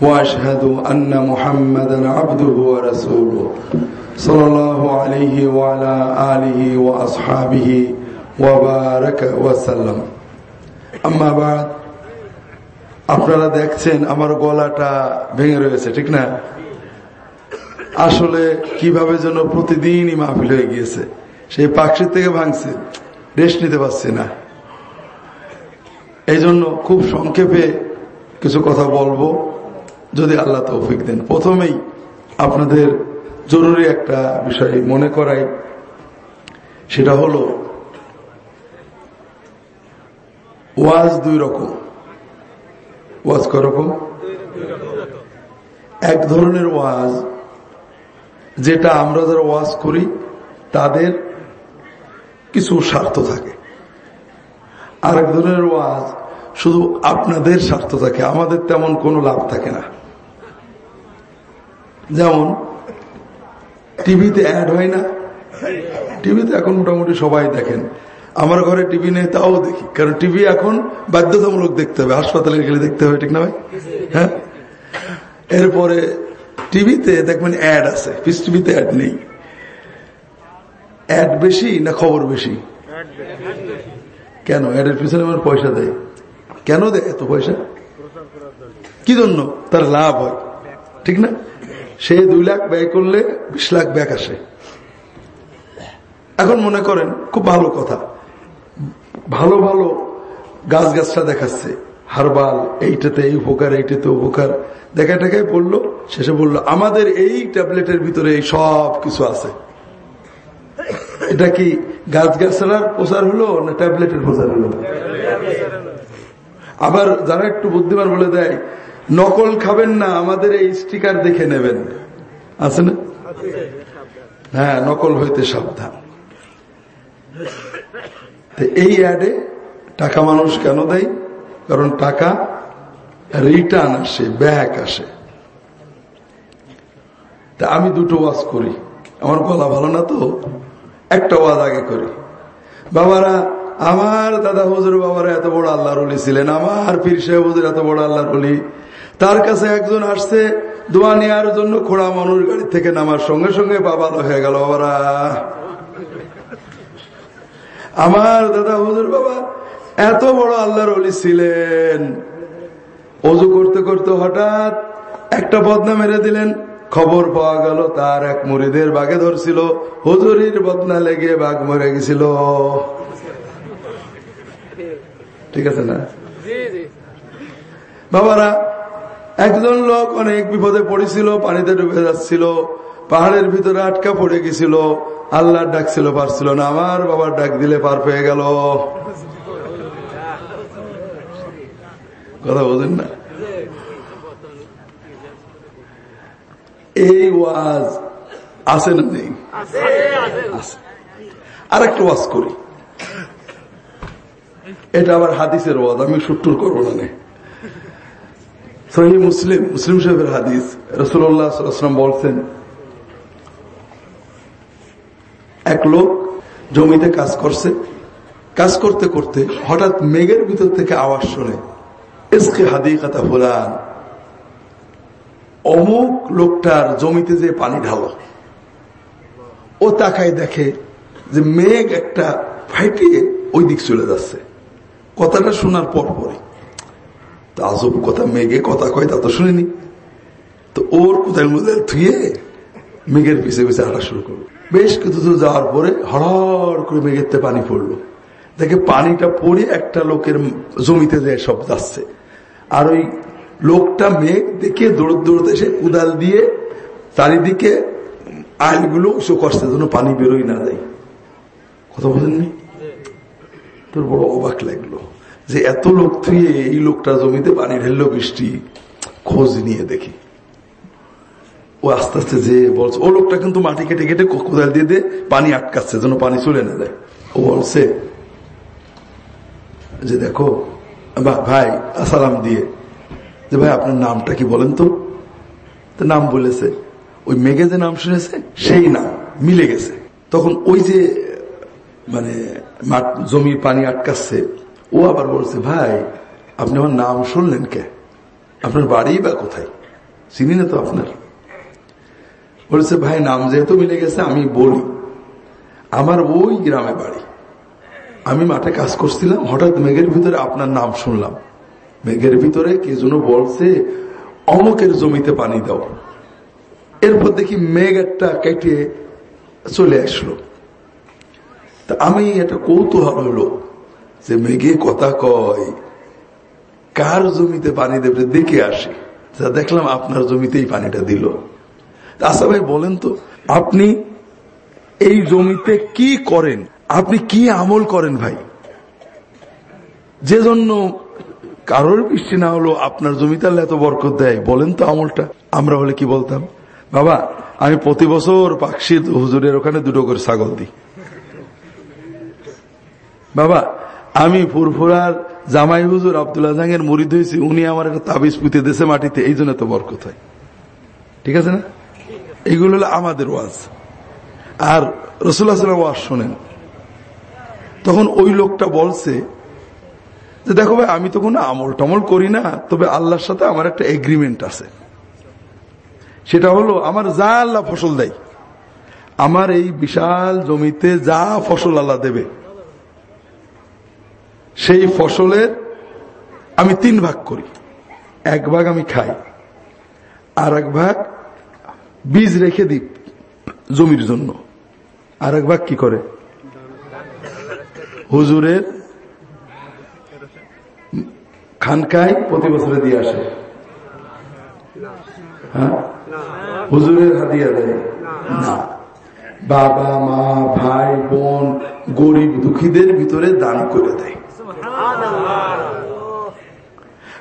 وأشهد أن محمدا عبده ورسوله صلى الله عليه وعلى آله وأصحابه وبارك وسلم أما بعد আপনারা দেখছেন আমার গলাটা ভেঙে রয়েছে ঠিক না আসলে কিভাবে যেন প্রতিদিনই মাহফিল হয়ে গিয়েছে সেই পাকশির থেকে ভাঙছে রেস্ট নিতে পারছি না এই জন্য খুব সংক্ষেপে কিছু কথা বলবো যদি আল্লাহ তৌফিক দেন। প্রথমেই আপনাদের জরুরি একটা বিষয় মনে করাই। সেটা হলো, ওয়াজ দুই রকম। ওয়াজ রকম? এক ধরনের ওয়াজ, যেটা আমরা যারা ওয়াজ করি, তাদের কিছু স্বার্থ থাকে। আরেক ধরনের ওয়াজ, শুধু আপনাদের স্বার্থ থাকে, আমাদের তেমন কোনো লাভ থাকে না। যেমন, টিভিতে অ্যাড হয় না। টিভিতে এখন মোটামুটি সবাই দেখেন। আমার ঘরে টিভি নেই, তাও দেখি। কারণ টিভি এখন বাধ্যতামূলক দেখতে হবে। হাসপাতালে গেলে দেখতে হবে, ঠিক না ভাই? হ্যাঁ? এরপরে টিভিতে দেখবেন অ্যাড আছে। পিস টিভিতে অ্যাড নেই। অ্যাড বেশি না খবর বেশি? কেন? অ্যাডের পিছনে আমার পয়সা দেয়। কেন দেয় এত পয়সা? কি জন্য? তার লাভ হয়। ঠিক না? সে দুই লাখ ব্যয় করলে বিশ লাখ ব্যাক আসে। এখন মনে করেন, খুব ভালো কথা। ভালো ভালো গাছ গাছটা দেখাচ্ছে। হারবাল, এইটাতে এই উপকার, এইটাতে উপকার। দেখা টেকায় পড়ল, শেষে বলল, আমাদের এই ট্যাবলেটের ভিতরে এই সব কিছু আছে। এটা কি গাছ গাছার প্রচার হলো না ট্যাবলেটের প্রচার হলো? আবার যারা একটু বুদ্ধিমান বলে দেয় নকল খাবেন না, আমাদের এই স্টিকার দেখে নেবেন। আছে না? হ্যাঁ নকল হইতে সাবধান। এই অ্যাডে টাকা মানুষ কেন দেয়? কারণ টাকা রিটার্ন আসে, ব্যাক আসে। তা আমি দুটো ওয়াজ করি। আমার গলা ভালো না তো? একটা ওয়াজ আগে করি। বাবারা, আমার দাদা হুজুর বাবারা এত বড় আল্লাহর ছিলেন, আমার পীর সাহেব হুজুর এত বড় আল্লাহর তার কাছে একজন আসছে দোয়া নেওয়ার জন্য খোড়া মানুষ গাড়ি থেকে নামার সঙ্গে সঙ্গে বাবা হয়ে গেল বাবারা। আমার দাদা হুজুর বাবা এত বড় আল্লাহর অলি ছিলেন। অজু করতে করতে হঠাৎ একটা বদনা মেরে দিলেন। খবর পাওয়া গেল তার এক মুড়িদের বাঘে ধরছিল। হুজুরির বদনা লেগে বাঘ মরে গেছিল। ঠিক আছে না? বাবারা একজন লোক অনেক বিপদে পড়েছিল, পানিতে ডুবে যাচ্ছিল, পাহাড়ের ভিতরে আটকা পড়ে গেছিল, আল্লাহর ডাক ছিল, পারছিল না। আমার বাবার ডাক দিলে পার পেয়ে গেল। কথা বোঝেন না? এই ওয়াজ আছে না নেই? আর একটা ওয়াজ করি। এটা আবার হাদিসের ওয়াজ, আমি সুট্টুর করব না। সহি মুসলিম মুসলিম সাহেবের হাদিস রসুল্লাহাম বলছেন, এক লোক জমিতে কাজ করছে, কাজ করতে করতে হঠাৎ মেঘের ভিতর থেকে আওয়াজ শোনে এসকে হাদি কাতা ফুলান। অমুক লোকটার জমিতে যে পানি ঢালো, ও তাকায় দেখে যে মেঘ একটা ফাইটিয়ে ওই দিক চলে যাচ্ছে। কথাটা শোনার পর পরে তা আজব কথা মেঘে কথা কয়, তা তো শুনিনি। তো ওর কোথায় মধ্যে থুয়ে মেঘের পিছিয়ে পিছিয়ে হাঁটা শুরু করল। বেশ কিছু দূর যাওয়ার পরে হড় করে মেঘের পানি পড়ল। দেখে পানিটা পড়ে একটা লোকের জমিতে যায় সব যাচ্ছে। আর ওই লোকটা মেঘ দেখে দৌড় দৌড়তে এসে কুদাল দিয়ে চারিদিকে আইলগুলো উঁচু করছে যেন পানি বেরোই না যায়। কথা বলেননি? তোর বড় অবাক লাগল। যে এত লোক থুয়ে এই লোকটা জমিতে পানি ঢেললো বৃষ্টি, খোঁজ নিয়ে দেখি। ও আস্তে আস্তে যে বলছে, ও লোকটা কিন্তু মাটি কেটে কেটে কোদাল দিয়ে দিয়ে পানি আটকাচ্ছে, যেন পানি চলে না যায়। ও বলছে, যে দেখো ভাই আসালাম দিয়ে। যে, ভাই, আপনার নামটা কি বলেন তো? নাম বলেছে, ওই মেঘে যে নাম শুনেছে, সেই নাম, মিলে গেছে। তখন ওই যে মানে জমির পানি আটকাচ্ছে ও আবার বলছে, ভাই, আপনি আমার নাম শুনলেন কে? আপনার বাড়ি বা কোথায়? চিনি না তো আপনার? বলেছে, ভাই, নাম যেহেতু মিলে গেছে, আমি বলি। আমার ওই গ্রামে বাড়ি। আমি মাঠে কাজ করছিলাম, হঠাৎ মেঘের ভিতরে আপনার নাম শুনলাম। মেঘের ভিতরে কে যেন বলছে, অমকের জমিতে পানি দাও। এরপর দেখি মেঘ একটা কেটে চলে আসলো। তা আমি একটা কৌতূহল হলো। যে মেঘে কথা কয়, কার জমিতে পানি দেবে? দেখে আসি। যা দেখলাম আপনার জমিতেই পানিটা দিল। আচ্ছা ভাই, বলেন তো, আপনি এই জমিতে কি করেন? আপনি কি আমল করেন ভাই? যে জন্য কারোর বৃষ্টি না হলো আপনার জমিতে এত বরকত দেয়, বলেন তো আমলটা। আমরা হলে কি বলতাম? বাবা, আমি প্রতি বছর পাকশির হুজুরের ওখানে দুটো করে ছাগল দিই। বাবা আমি ফুরফুরার জামাই হুজুর আবদুল্লাহ জাহাঙ্গের মরিদ হয়েছি, উনি আমার একটা তাবিজ পুঁতে দেশে মাটিতে, এই জন্য তো বরকত হয়। ঠিক আছে না? এইগুলো হলো আমাদের ওয়াজ। আর রসুল্লাহ সাল্লাম ওয়াজ শোনেন। তখন ওই লোকটা বলছে যে, দেখো ভাই, আমি তো কোনো আমল টমল করি না, তবে আল্লাহর সাথে আমার একটা এগ্রিমেন্ট আছে। সেটা হলো, আমার যা আল্লাহ ফসল দেয়, আমার এই বিশাল জমিতে যা ফসল আল্লাহ দেবে সেই ফসলের আমি তিন ভাগ করি। এক ভাগ আমি খাই, আর এক ভাগ বীজ রেখে দিই জমির জন্য। আর এক ভাগ কি করে? হুজুরের খানকায় প্রতি বছরে দিয়ে আসে। হ্যাঁ? হুজুরের হাতিয়া দেয়। না। বাবা, মা, ভাই, বোন, গরিব, দুঃখীদের ভিতরে দান করে দেয়।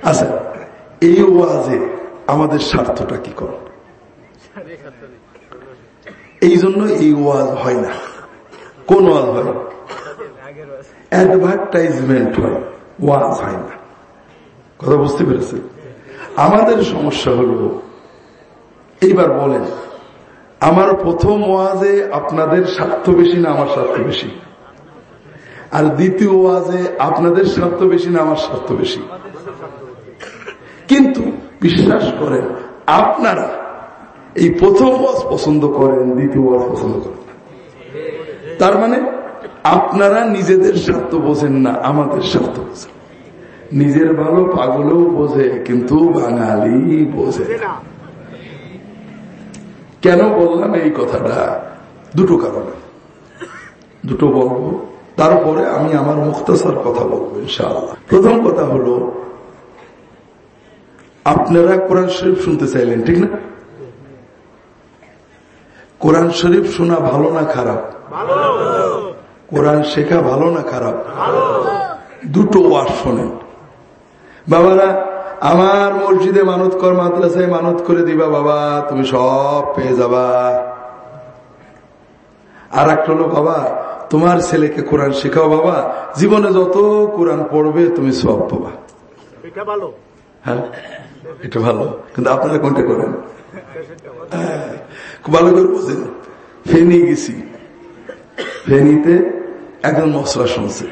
আচ্ছা এই ওয়াজে আমাদের স্বার্থটা কি কর এই জন্য এই ওয়াজ হয় না। কোন ওয়াজ হয়? অ্যাডভার্টাইজমেন্ট হয়। ওয়াজ হয় না। কথা বুঝতে পেরেছে? আমাদের সমস্যা হল, এইবার বলেন, আমার প্রথম ওয়াজে আপনাদের স্বার্থ বেশি না আমার স্বার্থ বেশি? আর দ্বিতীয় ওয়াজে, আপনাদের স্বার্থ বেশি না আমার স্বার্থ বেশি। কিন্তু বিশ্বাস করেন, আপনারা এই প্রথম ওয়াজ পছন্দ করেন, দ্বিতীয় ওয়াজ পছন্দ করেন। তার মানে আপনারা নিজেদের স্বার্থ বোঝেন না, আমাদের স্বার্থ বোঝেন। নিজের ভালো পাগলেও বোঝে, কিন্তু বাঙালি বোঝে কেন বললাম এই কথাটা? দুটো কারণে। দুটো বলব। তারপরে আমি আমার মুক্তাসার কথা বলব, ইনশাআল্লাহ। প্রথম কথা হলো, আপনারা কোরআন শরীফ শুনতে চাইলেন, ঠিক না? কোরআন শরীফ শোনা ভালো না খারাপ? কোরআন শেখা ভালো না খারাপ? দুটো ওয়ার শোনেন। বাবারা, আমার মসজিদে মানত কর, মাদ্রাসায় মানত করে দিবা, বাবা, তুমি সব পেয়ে যাবা। আর একটা হলো, বাবা তোমার ছেলেকে কোরআন শেখাও বাবা। জীবনে যত কোরআন পড়বে তুমি সব পাবা। এটা ভালো। হ্যাঁ? এটা ভালো। কিন্তু আপনারা কোনটা করেন? খুব ভালো করে বোঝেন। ফেনি গেছি। ফেনিতে একজন মশলা শুনছে।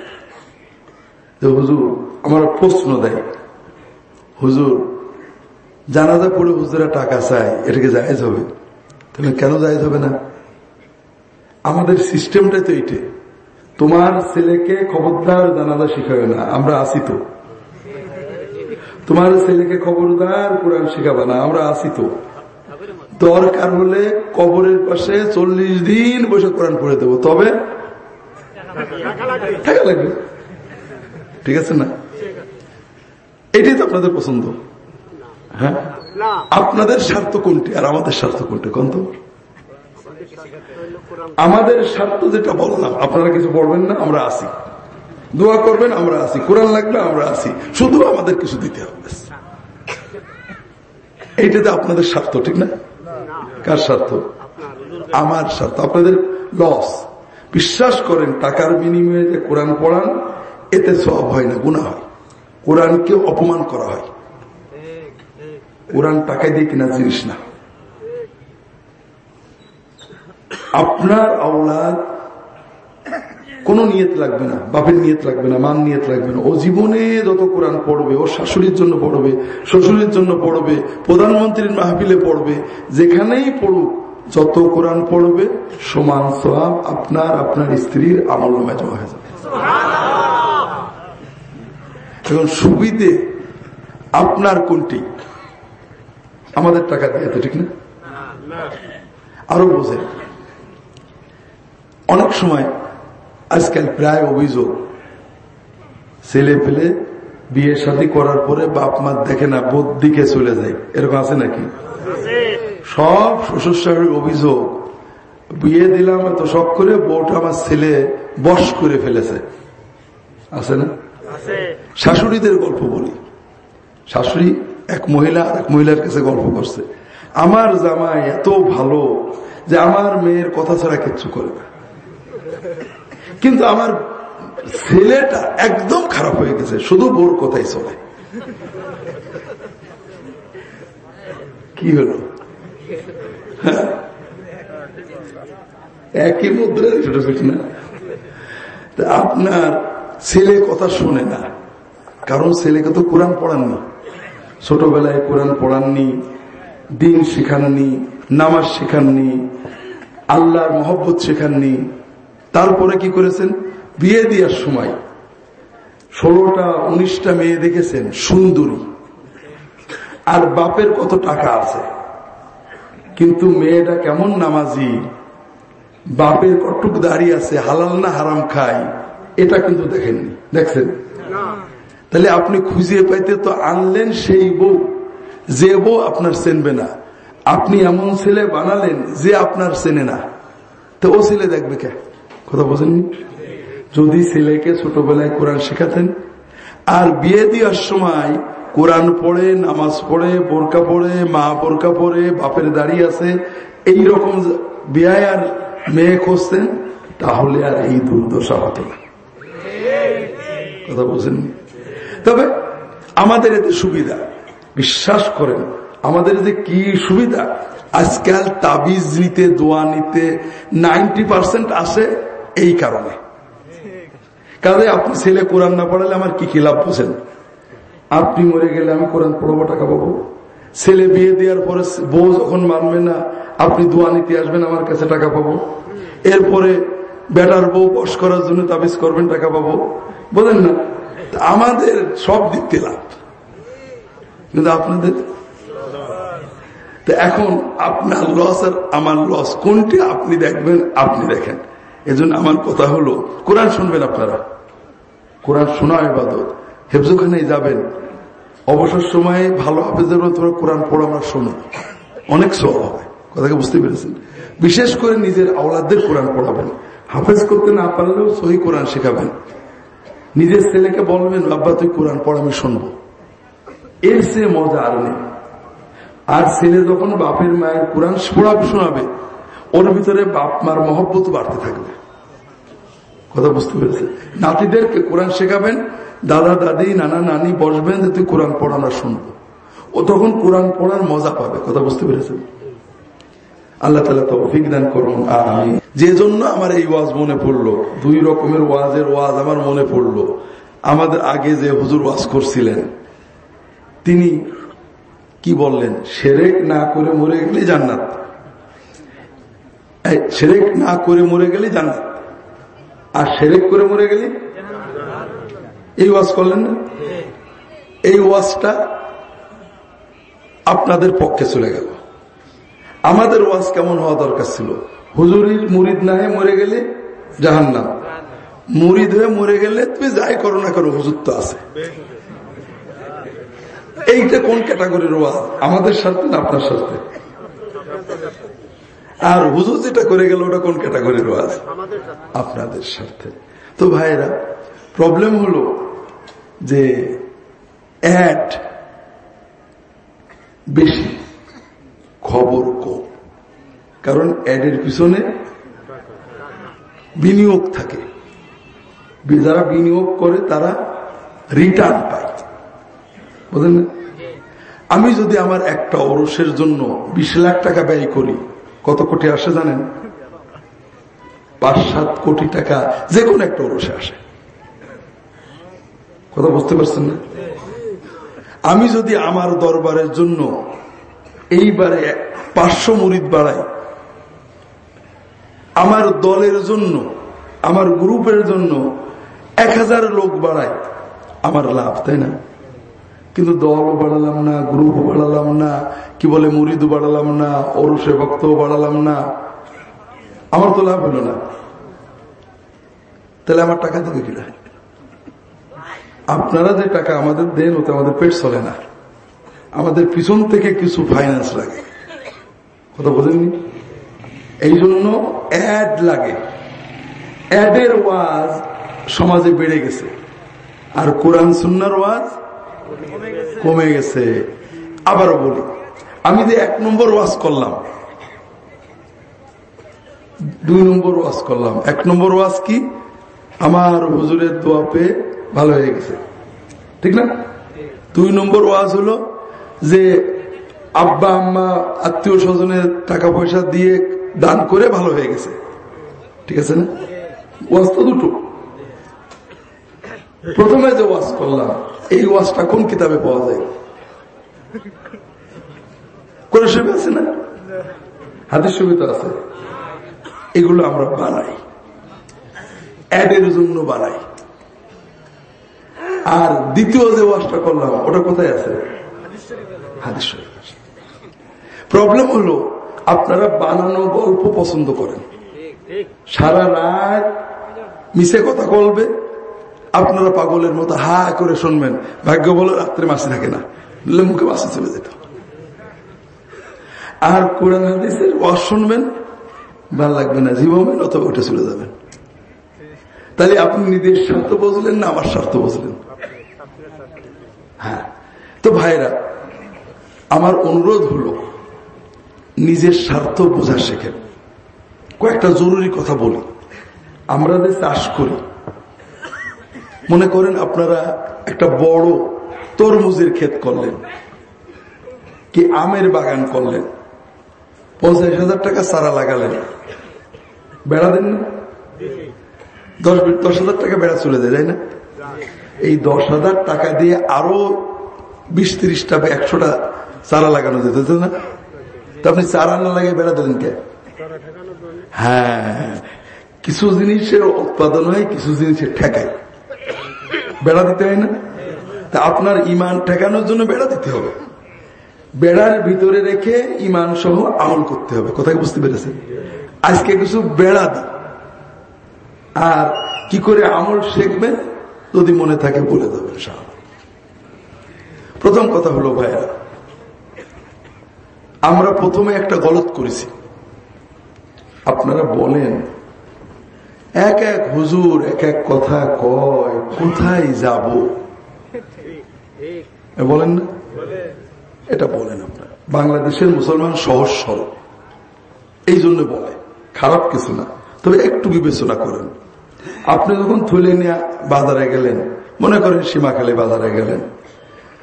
যে হুজুর আমার প্রশ্ন দেয়। হুজুর জানাজা পড়ে হুজুরা টাকা চায় এটাকে জায়েজ হবে? তাহলে কেন জায়েজ হবে না? আমাদের সিস্টেমটাই তো এইটে তোমার ছেলেকে খবরদার জানাজা শিখাবে না আমরা আসি তো। তোমার ছেলেকে খবরদার কোরআন শিখাবে না আমরা আসি তো। দরকার হলে কবরের পাশে চল্লিশ দিন বসে কোরআন পড়ে দেবো তবে টাকা লাগবে। ঠিক আছে না? এটাই তো আপনাদের পছন্দ। হ্যাঁ? আপনাদের স্বার্থ কোনটি আর আমাদের স্বার্থ কোনটি কোন তো? আমাদের স্বার্থ যেটা বললাম, আপনারা কিছু পড়বেন না, আমরা আসি দোয়া করবেন, আমরা আসি কোরআন লাগবে আমরা আসি শুধু আমাদের কিছু দিতে হবে। এইটাতে আপনাদের স্বার্থ, ঠিক না? কার স্বার্থ? আমার স্বার্থ। আপনাদের লস বিশ্বাস করেন, টাকার বিনিময়ে যে কোরআন পড়ান, এতে সব হয় না গুণা হয়। কোরআনকে অপমান করা হয়। কোরআন টাকায় দিয়ে কিনা জিনিস না। আপনার আওলাদ কোন নিয়ত লাগবে না, বাপের নিয়ত লাগবে না মান নিয়ত লাগবে না। ও জীবনে যত কোরআন পড়বে, ও শাশুড়ির জন্য পড়বে, শ্বশুরের জন্য পড়বে, প্রধানমন্ত্রীর মাহফিলে পড়বে, যেখানেই পড়ুক, যত কোরআন পড়বে, সমান সব আপনার আপনার স্ত্রীর আমল জমা হয়ে যাবে। এখন সুবিধে আপনার কোনটি? আমাদের টাকা দিয়ে তো ঠিক না? আরও বোঝেন। অনেক সময় আজকাল প্রায় অভিযোগ ছেলে পেলে বিয়ে শাদী করার পরে বাপ মা দেখে না বোধ দিকে চলে যায়। এরকম আছে নাকি? সব শ্বশুর শাশুড়ির অভিযোগ বিয়ে দিলাম এত শখ করে বউটা আমার ছেলে বস করে ফেলেছে। আছে না? শাশুড়িদের গল্প বলি। শাশুড়ি এক মহিলা এক মহিলার কাছে গল্প করছে। আমার জামাই এত ভালো যে আমার মেয়ের কথা ছাড়া কিচ্ছু করে না। কিন্তু আমার ছেলেটা একদম খারাপ হয়ে গেছে, শুধু বোর কথাই চলে কি হলো? হ্যাঁ। একই মুদ্রা না? আপনার ছেলে কথা শুনে না, কারণ ছেলেকে তো কোরআন পড়াননি ছোটবেলায় কোরআন পড়াননি, দিন শেখাননি, নামাজ শেখাননি, আল্লাহর মহব্বত শেখাননি তারপরে কি করেছেন? বিয়ে দেওয়ার সময় ষোলোটা, উনিশটা মেয়ে দেখেছেন, সুন্দরী। আর বাপের কত টাকা আছে? কিন্তু মেয়েটা কেমন নামাজি? বাপের কটুক দাঁড়িয়ে আছে, হালাল না হারাম খাই এটা কিন্তু দেখেননি। দেখছেন? তাহলে আপনি খুঁজিয়ে পাইতে তো আনলেন সেই বউ। যে বউ আপনার চেনবে না। আপনি এমন ছেলে বানালেন যে আপনার চেনে না। তো ও ছেলে দেখবে কে? কথা বোঝেননি যদি ছেলেকে ছোটবেলায় কোরআন শেখাতেন, আর বিয়ে দেওয়ার সময় কোরআন পড়ে, নামাজ পড়ে, বোরকা পড়ে, মা বোরকা পড়ে বাপের দাঁড়িয়ে আছে এই রকম বিয়ে আর মেয়ে খুঁজতেন, তাহলে আর এই দুর্দশা হতো না। কথা বোঝেননি তবে আমাদের এতে সুবিধা, বিশ্বাস করেন, আমাদের যে কি সুবিধা? আজকাল তাবিজ নিতে, দোয়া নিতে, নাইনটি পার্সেন্ট আসে এই কারণে। কাজে আপনি ছেলে কোরআন না পড়ালে আমার কি লাভ বোঝেন? আপনি মরে গেলে আমি কোরআন পড়ব, টাকা পাবো। ছেলে বিয়ে দেওয়ার পরে বউ যখন মানবে না, আপনি দোয়া নিতে আসবেন, আমার কাছে টাকা পাবো। এরপরে বেটার বউ বস করার জন্য তাবিজ করবেন, টাকা পাবো। বোঝেন না? আমাদের সব দিতে লাভ। কিন্তু আপনাদের? এখন আপনার লস আর আমার লস কোনটি আপনি দেখবেন, আপনি দেখেন। এজন্য আমার কথা হলো, কোরআন শুনবেন আপনারা। কোরআন শোনা এবাদত হেফজুখানে যাবেন। অবসর সময়ে ভালো হাফেজের তোমরা কোরআন পড়ো আমরা শোনো। অনেক সব হবে। কথাকে বুঝতে পেরেছেন? বিশেষ করে নিজের আওলাদদের কোরআন পড়াবেন। হাফেজ করতে না পারলেও সহি কোরআন শেখাবেন। নিজের ছেলেকে বলবেন, বাবা, তুই কোরআন পড়, আমি শুনব। এর সে মজা আর নেই। আর ছেলে যখন বাপের মায়ের কোরআন পড়াবে, শোনাবে, ওর ভিতরে বাপ মার মহব্বত বাড়তে থাকবে। কথা বুঝতে পেরেছে নাতিদেরকে কোরআন শেখাবেন, দাদা, দাদি, নানা, নানি বসবেন যে তুই কোরআন পড়ানো শুনব। ও তখন কোরআন পড়ার মজা পাবে, কথা বুঝতে পেরেছেন? আল্লাহ তালা তো অভিজ্ঞান করুন আমি যে জন্য আমার এই ওয়াজ মনে পড়ল, দুই রকমের ওয়াজের ওয়াজ আমার মনে পড়ল। আমাদের আগে যে হুজুর ওয়াজ করছিলেন, তিনি কি বললেন? সেরেক না করে মরে গেলে জান্নাত। সেরেক না করে মরে গেলে জান্নাত। আর সেরেক করে মরে গেলে? এই ওয়াজ করলেন না? এই ওয়াজটা আপনাদের পক্ষে চলে গেল। আমাদের ওয়াজ কেমন হওয়া দরকার ছিল? হুজুরির মুরিদ না হয়ে মরে গেলে জাহান্নাম। মুরিদ হয়ে মরে গেলে তুমি যাই করো না করো, হুজুর তো আছে। এইটা কোন ক্যাটাগরির ওয়াজ? আমাদের স্বার্থে না আপনার স্বার্থে? আর হুজুর যেটা করে গেল ওটা কোন ক্যাটাগরির ওয়াজ আপনাদের স্বার্থে তো ভাইরা প্রবলেম হলো যে অ্যাড বেশি খবর কম। কারণ অ্যাডের পিছনে বিনিয়োগ থাকে। যারা বিনিয়োগ করে তারা রিটার্ন পায়। বুঝলেন আমি যদি আমার একটা অরসের জন্য বিশ লাখ টাকা ব্যয় করি কত কোটি আসে জানেন? পাঁচ সাত কোটি টাকা যে কোনো একটা ওরসে আসে। কথা বুঝতে পারছেন না? আমি যদি আমার দরবারের জন্য এইবারে পাঁচশো মুরিদ বাড়াই, আমার দলের জন্য, আমার গ্রুপের জন্য এক হাজার লোক বাড়ায় আমার লাভ, তাই না? কিন্তু দলও বাড়ালাম না, গ্রুপও বাড়ালাম না কি বলে মুরিদও বাড়ালাম না অরুষে ভক্ত বাড়ালাম না। আমার তো লাভ হলো না। তাহলে আমার টাকা দিবে কিনা? আপনারা যে টাকা আমাদের দেন, ওতে আমাদের পেট চলে না। আমাদের পিছন থেকে কিছু ফাইন্যান্স লাগে। কথা বোঝেননি এই জন্য অ্যাড লাগে। অ্যাডের ওয়াজ সমাজে বেড়ে গেছে। আর কোরআন সুন্নার ওয়াজ কমে গেছে। আবারও বলি আমি যে এক নম্বর ওয়াজ করলাম। দুই নম্বর ওয়াজ করলাম। এক নম্বর ওয়াজ কি? আমার হুজুরের দোয়া পেয়ে ভালো হয়ে গেছে। ঠিক না? দুই নম্বর ওয়াজ হলো যে আব্বা, আম্মা, আত্মীয় স্বজনের টাকা পয়সা দিয়ে দান করে ভালো হয়ে গেছে। ঠিক আছে না? ওয়াজ তো দুটো। প্রথমে যে ওয়াজ করলাম, এই ওয়াজটা কোন কিতাবে পাওয়া যায়? আছে না? হাতের তো আছে। এগুলো আমরা বানাই। অ্যাডের জন্য বানাই। আর দ্বিতীয় যে ওয়াশটা করলাম, ওটা কোথায় আছে? প্রবলেম হলো, আপনারা বানানো গল্প পছন্দ করেন। সারা রাত মিশে কথা বলবে, আপনারা পাগলের মতো হা করে শুনবেন। ভাগ্য বলে রাত্রে মাসি থাকে না। মুখে মাসি চলে যেত। আর কোরআন হাদিসের ওয়াজ শুনবেন, ভালো লাগবে না, জীবন অথবা উঠে চলে যাবেন। তাহলে আপনি নিজের স্বার্থ বুঝলেন না, আমার স্বার্থ বুঝলেন। হ্যাঁ। তো ভাইরা আমার অনুরোধ হলো, নিজের স্বার্থ বোঝা শেখেন। কয়েকটা জরুরি কথা বলি। আমরা যে চাষ করি, মনে করেন আপনারা একটা বড় তরমুজের ক্ষেত করলেন, কি আমের বাগান করলেন। পঞ্চাশ হাজার টাকা চারা লাগালেন। বেড়া দেন না? দশ দশ হাজার টাকা বেড়া চলে যায় না? এই দশ হাজার টাকা দিয়ে আরও বিশ, ত্রিশটা বা একশোটা চারা লাগানো যেত না? তো আপনি চারা না লাগিয়ে বেড়া দিলেন কে? হ্যাঁ কিছু জিনিসের উৎপাদন হয়, কিছু জিনিসের ঠেকায়। বেড়া দিতে হয় না? তা আপনার ইমান ঠেকানোর জন্য বেড়া দিতে হবে। বেড়ার ভিতরে রেখে ইমান সহ আমল করতে হবে। কোথায় বুঝতে পেরেছেন? আজকে কিছু বেড়া দি। আর কি করে আমল শিখবেন? যদি মনে থাকে বলে দেবেন প্রথম কথা হলো ভাইয়া আমরা প্রথমে একটা গলত করেছি। আপনারা বলেন, এক এক হুজুর এক এক কথা কয়, কোথায় যাব? বলেন না? এটা বলেন আপনারা। বাংলাদেশের মুসলমান সহজ সরল। এই জন্য বলে, খারাপ কিছু না। তবে একটু বিবেচনা করেন। আপনি যখন থলে নিয়ে বাজারে গেলেন, মনে করেন সীমাখালী বাজারে গেলেন,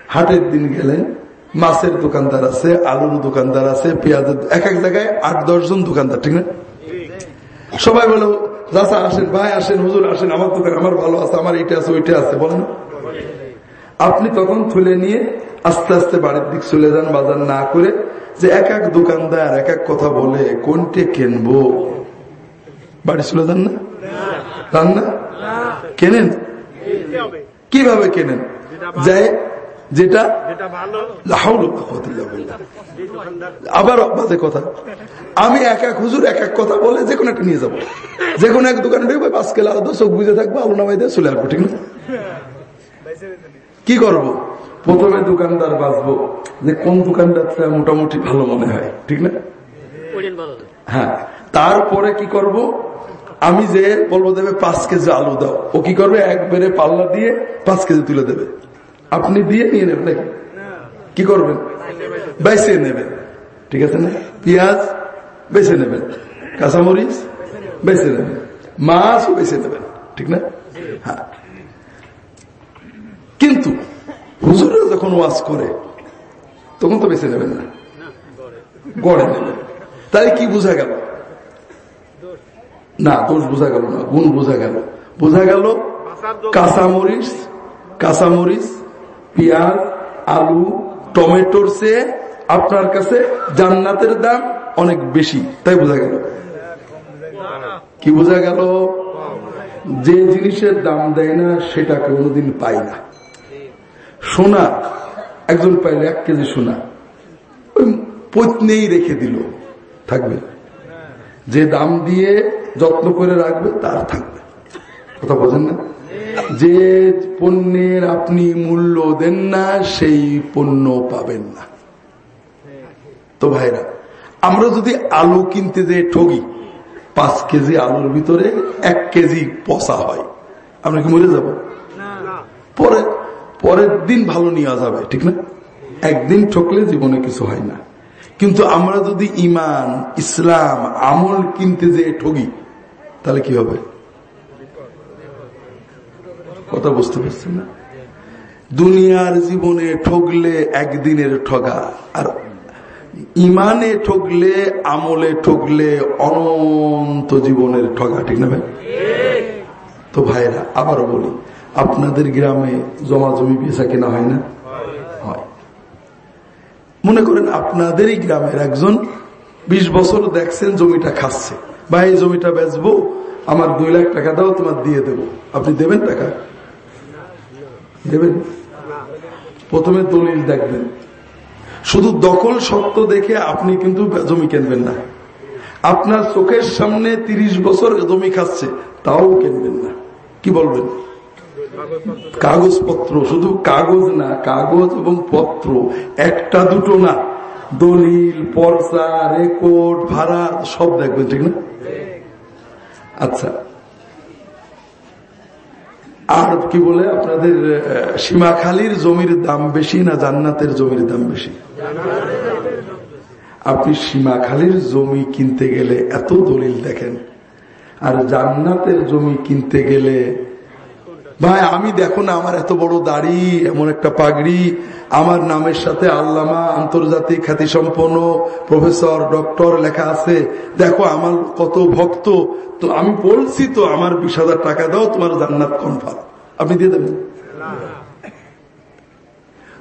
হাটের দিন গেলেন, মাছের দোকানদার আছে, আলুর দোকানদার আছে, পেঁয়াজের এক এক জায়গায় আট দশজন দোকানদার, ঠিক না? সবাই বলো রাসা আসেন, ভাই আসেন, হুজুর আসেন, আমার দোকান আমার ভালো আছে, আমার এইটা আছে, ওইটা আছে। বলেন আপনি তখন তুলে নিয়ে আস্তে আস্তে বাড়ির দিক চলে যান, বাজার না করে যে এক এক দোকানদার এক এক কথা বলে, কোনটি কিনবো? বাড়ি চলে যান না? যান না? কেনেন? কীভাবে কেনেন? যায় যেটা আবার বাজে কথা। আমি এক এক হুজুর এক এক কথা বলে যে কোনো একটা নিয়ে যাব। যে কোনো এক দোকানে ঢুকবে, পাঁচ কেলা চোখ বুঝে থাকব আলু নামাই দিয়ে চলে আসব, ঠিক না? কি করব? প্রথমে দোকানদার বাঁচবো। যে কোন দোকানদারটা মোটামুটি ভালো মনে হয় ঠিক না? হ্যাঁ তারপরে কি করব? আমি যে বলব দেবে পাঁচ কেজি আলু দাও। ও কি করবে? একবারে পাল্লা দিয়ে পাঁচ কেজি তুলে দেবে। আপনি দিয়ে নিয়ে নেবেন নাকি? কি করবেন? বাইসে নেবেন। ঠিক আছে না? পেঁয়াজ বেছে নেবেন। কাঁচামরিচ বেছে নেবেন। মাছও বেছে নেবেন। ঠিক না? হ্যাঁ। কিন্তু হুজুরা যখন ওয়াজ করে, তখন তো বেছে নেবেন না। গড়ে নেবেন তাই কি বোঝা গেল? না, দোষ বোঝা গেল না, গুণ বোঝা গেল। বোঝা গেল কাঁচামরিচ কাঁচামরিচ পেঁয়াজ, আলু, টমেটোর চেয়ে আপনার কাছে জান্নাতের দাম অনেক বেশি। তাই বোঝা গেল। কি বোঝা গেল? যে জিনিসের দাম দেয় না, সেটা কোনোদিন পাই না। সোনা একজন পাইলে এক কেজি সোনা। ওই পত্নেই রেখে দিল। থাকবে। যে দাম দিয়ে যত্ন করে রাখবে তার থাকবে। কথা বোঝেন না? যে পণ্যের আপনি মূল্য দেন না সেই পণ্য পাবেন না। তো ভাইরা আমরা যদি আলু কিনতে যে ঠগি পাঁচ কেজি আলুর ভিতরে এক কেজি পচা হয় আমরা কি মরে যাব? পরে পরের দিন ভালো নেওয়া যাবে ঠিক না? একদিন ঠকলে জীবনে কিছু হয় না। কিন্তু আমরা যদি ইমান ইসলাম আমল কিনতে যে ঠগি তাহলে কি হবে? কথা বুঝতে পারছেন না? দুনিয়ার জীবনে ঠকলে একদিনের ঠগা আর ইমানে ঠকলে আমলে ঠকলে অনন্ত জীবনের ঠগা ঠিক না ভাই? তো ভাইরা আবারও বলি আপনাদের গ্রামে জমা জমি পেশা কেনা হয় না? হয়। মনে করেন আপনাদেরই গ্রামের একজন বিশ বছর দেখছেন জমিটা খাচ্ছে। বা এই জমিটা বেচবো, আমার দুই লাখ টাকা দাও, তোমার দিয়ে দেব। আপনি দেবেন টাকা? দেবেন? প্রথমে দলিল দেখবেন। শুধু দখল সত্য দেখে আপনি কিন্তু জমি কিনবেন না। আপনার চোখের সামনে ৩০ বছর জমি খাচ্ছে, তাও কিনবেন না। কি বলবেন? কাগজপত্র, শুধু কাগজ না, কাগজ এবং পত্র, একটা দুটো না। দলিল, পর্চা, রেকর্ড, ভাড়া, সব দেখবেন, ঠিক না? আচ্ছা। আর কি বলে আপনাদের সীমাখালির জমির দাম বেশি না জান্নাতের জমির দাম বেশি? আপনি সীমাখালির জমি কিনতে গেলে এত দলিল দেখেন, আর জান্নাতের জমি কিনতে গেলে ভাই, আমি দেখো না, আমার এত বড় দাড়ি, এমন একটা পাগড়ি। আমার নামের সাথে আল্লামা আন্তর্জাতিক খ্যাতি সম্পন্ন প্রফেসর, ডক্টর লেখা আছে। দেখো, আমার কত ভক্ত। তো আমি বলছি তো, আমার বিশ হাজার টাকা দাও, তোমার জান্নাত কনফার্ম আপনি দিয়ে দেবেন?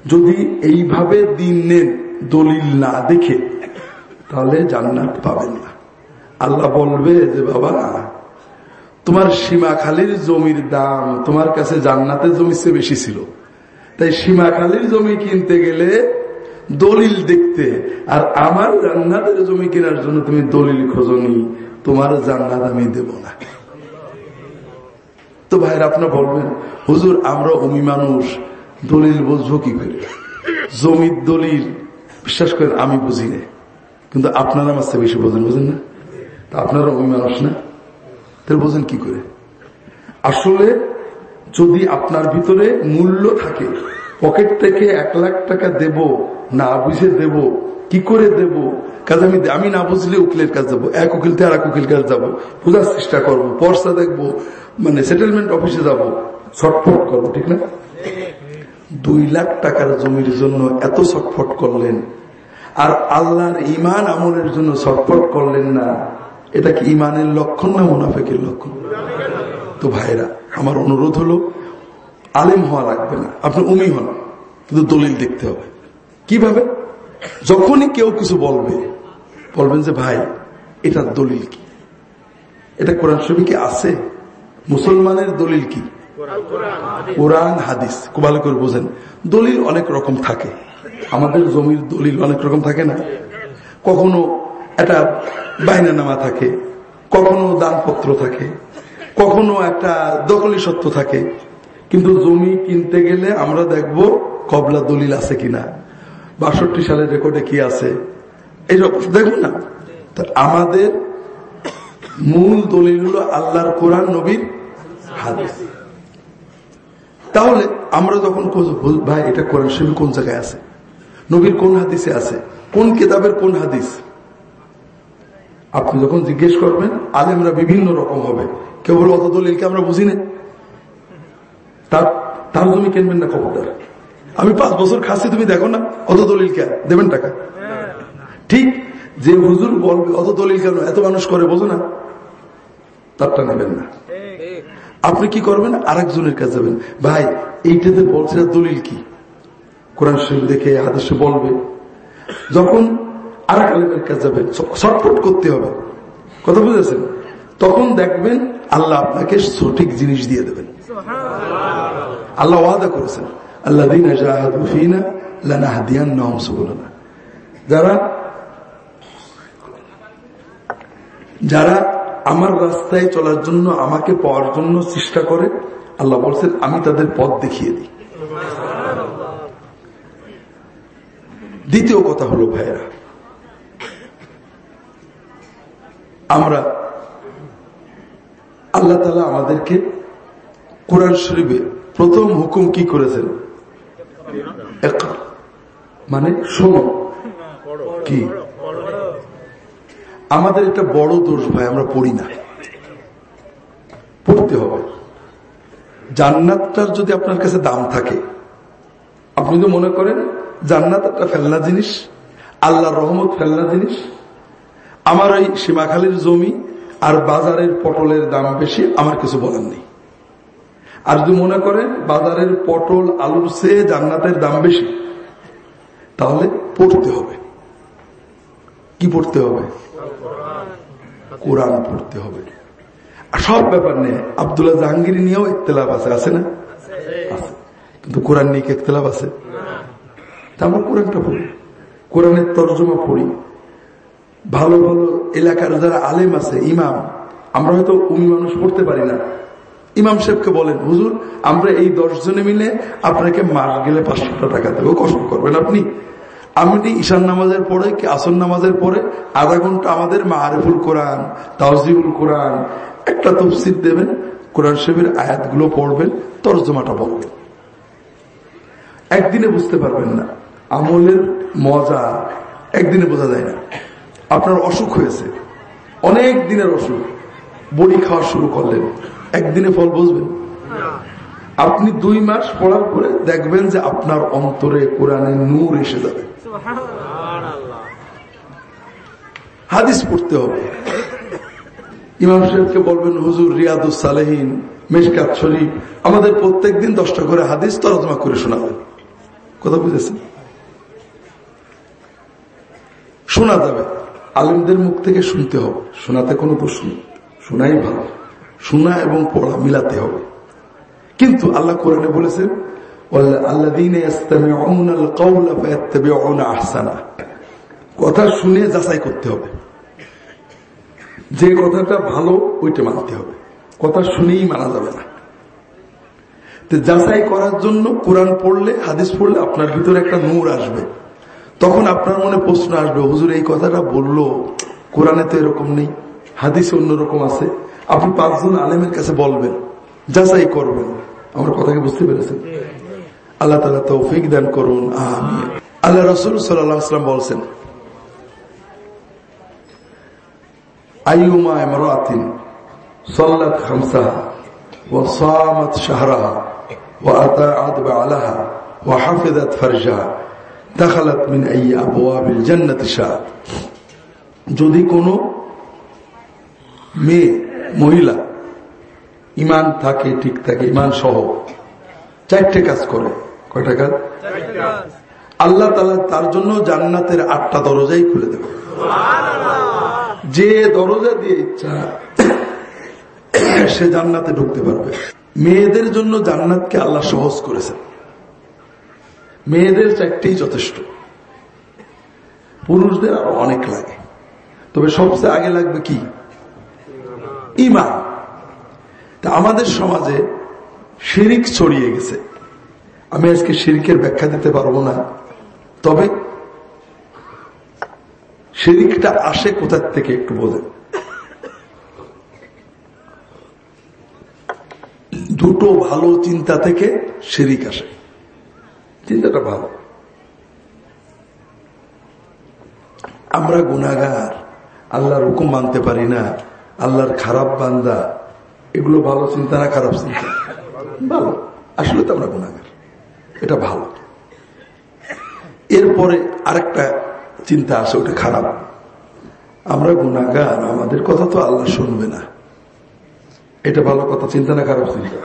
যদি এইভাবে দিন নেন, দলিল না দেখে, তাহলে জান্নাত পাবেন না। আল্লাহ বলবে যে, বাবা তোমার সীমাখালির জমির দাম তোমার কাছে জান্নাতের জমি চেয়ে বেশি ছিল। তাই সীমাখালির জমি কিনতে গেলে দলিল দেখতে আর আমার জান্নাতের জমি কেনার জন্য তুমি দলিল খোঁজনি, তোমার জান্নাত আমি দেব না। তো ভাইরা আপনার বলবেন, হুজুর, আমরা অমি মানুষ, দলিল বুঝব কি করে? জমির দলিল, বিশ্বাস করেন, আমি বুঝি না কিন্তু আপনারা আমার বেশি বোঝেন, বুঝেন না? তা আপনারা অমি মানুষ না? তাহলে বোঝেন কি করে? আসলে যদি আপনার ভিতরে মূল্য থাকে, পকেট থেকে এক লাখ টাকা দেব, না বুঝে দেব, কি করে দেব? কাজ আমি আমি না বুঝলে উকিলের কাজ যাব এক উকিল থেকে আর এক উকিল কাজ যাব বোঝার চেষ্টা করব, পর্সা দেখব মানে সেটেলমেন্ট অফিসে যাব, ছটফট করব, ঠিক না? দুই লাখ টাকার জমির জন্য এত ছটফট করলেন, আর আল্লাহর ইমান আমলের জন্য ছটফট করলেন না। এটা কি ইমানের লক্ষণ না মুনাফেকের লক্ষণ? তো ভাইরা, আমার অনুরোধ হলো, আলেম হওয়া লাগবে না। আপনি উমি হন, কিন্তু দলিল দেখতে হবে। কীভাবে? যখনই কেউ কিছু বলবে, বলবেন যে, ভাই, এটার দলিল কি? এটা কোরআন শরীফ কি আছে? মুসলমানের দলিল কি? কোরআন, হাদিস। ভালো করে বোঝেন। দলিল অনেক রকম থাকে। আমাদের জমির দলিল অনেক রকম থাকে না? কখনো একটা নামা থাকে, কখনো দানপত্র থাকে, কখনো একটা দখলি সত্য থাকে। কিন্তু জমি কিনতে গেলে আমরা দেখব কবলা দলিল আছে কিনা, বাষট্টি সালের রেকর্ডে কি আছে। এইরকম দেখুন না। আমাদের মূল দলিল হলো আল্লাহর কোরআন, নবীর হাদিস। তাহলে আমরা যখন ভাই, এটা কোরআন শরীফ কোন জায়গায় আছে? নবীর কোন হাদিসে আছে? কোন কিতাবের কোন হাদিস? আপনি যখন জিজ্ঞেস করবেন, আলেমরা বিভিন্ন রকম হবে। কেউ বলে অত দলিলকে আমরা বুঝি না? তার তার জমি কিনবেন না খবরদার আমি পাঁচ বছর খাচ্ছি তুমি দেখো না, অত দলিল কে? দেবেন টাকা? ঠিক, যে হুজুর বলবে, অত দলিল কেন? এত মানুষ করে, বোঝো না। তারটা নেবেন না। আপনি কি করবেন? আরেকজনের কাছে যাবেন। ভাই, এইটাতে বলছে দলিল কি? কোরআন শরীফ দেখে আদেশে বলবে, যখন আর যাবেন শর্টফট করতে হবে। কথা বুঝেছেন? তখন দেখবেন আল্লাহ আপনাকে সঠিক জিনিস দিয়ে দেবেন। আল্লাহ ওয়াদা করেছেন আল্লাহ যারা যারা আমার রাস্তায় চলার জন্য আমাকে পাওয়ার জন্য চেষ্টা করে আল্লাহ বলছেন আমি তাদের পথ দেখিয়ে দিই। দ্বিতীয় কথা হলো ভাইয়েরা আমরা আল্লাহ তালা আমাদেরকে কোরআন শরীফে প্রথম হুকুম কি করেছেন? মানে শোনো। কি? আমাদের একটা বড় দোষ ভাই, আমরা পড়ি না। পড়তে হবে। জান্নাতটার যদি আপনার কাছে দাম থাকে, আপনি তো মনে করেন জান্নাত একটা ফেলনা জিনিস, আল্লাহর রহমত ফেলনা জিনিস আমার ওই সীমাখালির জমি আর বাজারের পটলের দাম বেশি, আমার কিছু বলার নেই। আর যদি মনে করেন বাজারের পটল, আলুর চেয়ে জান্নাতের দাম বেশি, তাহলে পড়তে হবে। কি পড়তে হবে? কোরআন পড়তে হবে। আর সব ব্যাপার নিয়ে আবদুল্লাহ জাহাঙ্গীর নিয়েও ইতলাফ আছে আছে না? কিন্তু কোরআন নিয়ে ইতলাফ আছে? তা আমরা কোরআনটা পড়ি। কোরআনের তর্জমা পড়ি। ভালো ভালো এলাকার যারা আলেম আছে, ইমাম, আমরা হয়তো উমি মানুষ পড়তে পারি না। ইমাম সাহেবকে বলেন, হুজুর, আমরা এই দশ জনে মিলে আপনাকে মাস গেলে পাঁচশো টাকা দেবো কষ্ট করবেন আপনি। আমি ঈশান নামাজের পরে কি আসন নামাজের পরে আধা ঘণ্টা আমাদের মাহারিফুল কোরআন তাজিবুল কোরআন, একটা তফসির দেবেন, কোরআন শরীফের আয়াতগুলো পড়বেন, তর্জমাটা বলবেন একদিনে বুঝতে পারবেন না। আমলের মজা একদিনে বোঝা যায় না। আপনার অসুখ হয়েছে। অনেক দিনের অসুখ। বড়ি খাওয়া শুরু করলেন। একদিনে ফল বুঝবেন আপনি দুই মাস পড়ার পরে দেখবেন যে আপনার অন্তরে কোরআনে নূর এসে যাবে। হাদিস পড়তে হবে। ইমাম সাহেবকে বলবেন হুজুর রিয়াদুস সালেহীন মেশকাত শরীফ আমাদের প্রত্যেক দিন দশটা করে হাদিস তরজমা করে শোনাবেন। কথা বুঝেছেন? শোনা যাবে। আলিমদের মুখ থেকে শুনতে হবে। শোনাতে কোনো নেই। শোনাই ভালো। শোনা এবং পড়া মিলাতে হবে। কিন্তু আল্লাহ কোরআনে বলেছেন কথা শুনে যাচাই করতে হবে। যে কথাটা ভালো, ওইটা মানতে হবে। কথা শুনেই মানা যাবে না। যাচাই করার জন্য কোরআন পড়লে, হাদিস পড়লে আপনার ভিতরে একটা নূর আসবে। তখন আপনার মনে প্রশ্ন আসবে, হুজুর, এই কথাটা বলল, কোরআনে তো এরকম নেই, হাদিস অন্যরকম আছে। আপনি পাঁচজন আলেমের কাছে বলবেন, যাচাই করবেন। আমার কথাকে বুঝতে পেরেছেন? আল্লাহ তালা তৌফিক দান করুন আল্লাহ রসুল সাল্লাম বলছেন আল্লাহ যদি কোন মেয়ে, মহিলা ইমান থাকে, ঠিক থাকে ইমান সহ, চারটে কাজ করে, কয়টা কাজ? আল্লাহ তালা তার জন্য জান্নাতের আটটা দরজাই খুলে দেবে। যে দরজা দিয়ে ইচ্ছা, সে জান্নাতে ঢুকতে পারবে। মেয়েদের জন্য জান্নাতকে আল্লাহ সহজ করেছেন। মেয়েদের চারটেই যথেষ্ট। পুরুষদের আরও অনেক লাগে। তবে সবচেয়ে আগে লাগবে কি? ইমান। তা আমাদের সমাজে শিরিক ছড়িয়ে গেছে। আমি আজকে শিরিকের ব্যাখ্যা দিতে পারব না। তবে শিরিকটা আসে কোথার থেকে একটু বোঝেন দুটো ভালো চিন্তা থেকে শিরিক আসে। চিন্তাটা ভালো। আমরা গুণাগার আল্লাহর হুকুম মানতে পারি না, আল্লাহর খারাপ বান্দা, এগুলো ভালো চিন্তা না খারাপ চিন্তা? ভালো। আসলে তো আমরা গুণাগার এটা ভালো। এরপরে আরেকটা চিন্তা আসে ওটা খারাপ। আমরা গুণাগার আমাদের কথা তো আল্লাহ শুনবে না। এটা ভালো কথা, চিন্তা না খারাপ চিন্তা?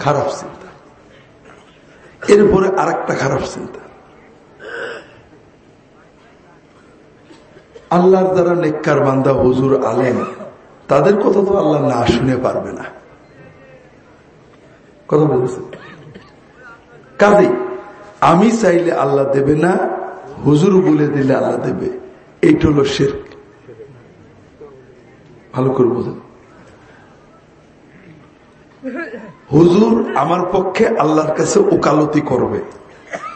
খারাপ চিন্তা। এরপরে আর একটা খারাপ চিন্তা। আল্লাহর দ্বারা নেককার বান্দা, হুজুর আলেন তাদের কথা তো আল্লাহ না শুনে পারবে না। কথা বলতেছে? কাজে, আমি চাইলে আল্লাহ দেবে না, হুজুর বলে দিলে আল্লাহ দেবে। এইটা হলো শের ভালো করে বোঝেন। হুজুর আমার পক্ষে আল্লাহর কাছে ওকালতি করবে।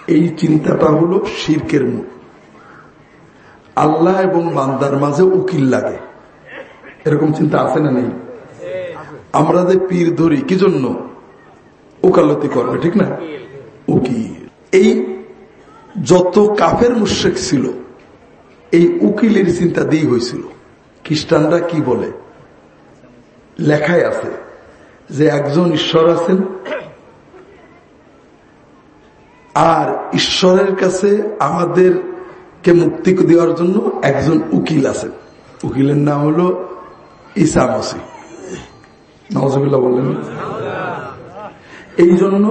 এই চিন্তাটা হলো শির্কের মূল। আল্লাহ এবং বান্দার মাঝে উকিল লাগে। এরকম চিন্তা আছে না নেই? আমরা যে পীর ধরি, কি জন্য? ওকালতি করবে, ঠিক না? উকিল। এই যত কাফের মুশেক ছিল, এই উকিলের চিন্তা দিয়ে হয়েছিল। খ্রিস্টানরা কি বলে? লেখায় আছে যে একজন ঈশ্বর আছেন, আর ঈশ্বরের কাছে আমাদেরকে মুক্তি দেওয়ার জন্য একজন উকিল আছেন। উকিলের নাম হলো ইসা মসি নওয়াজবিল্লা বললেন এই জন্য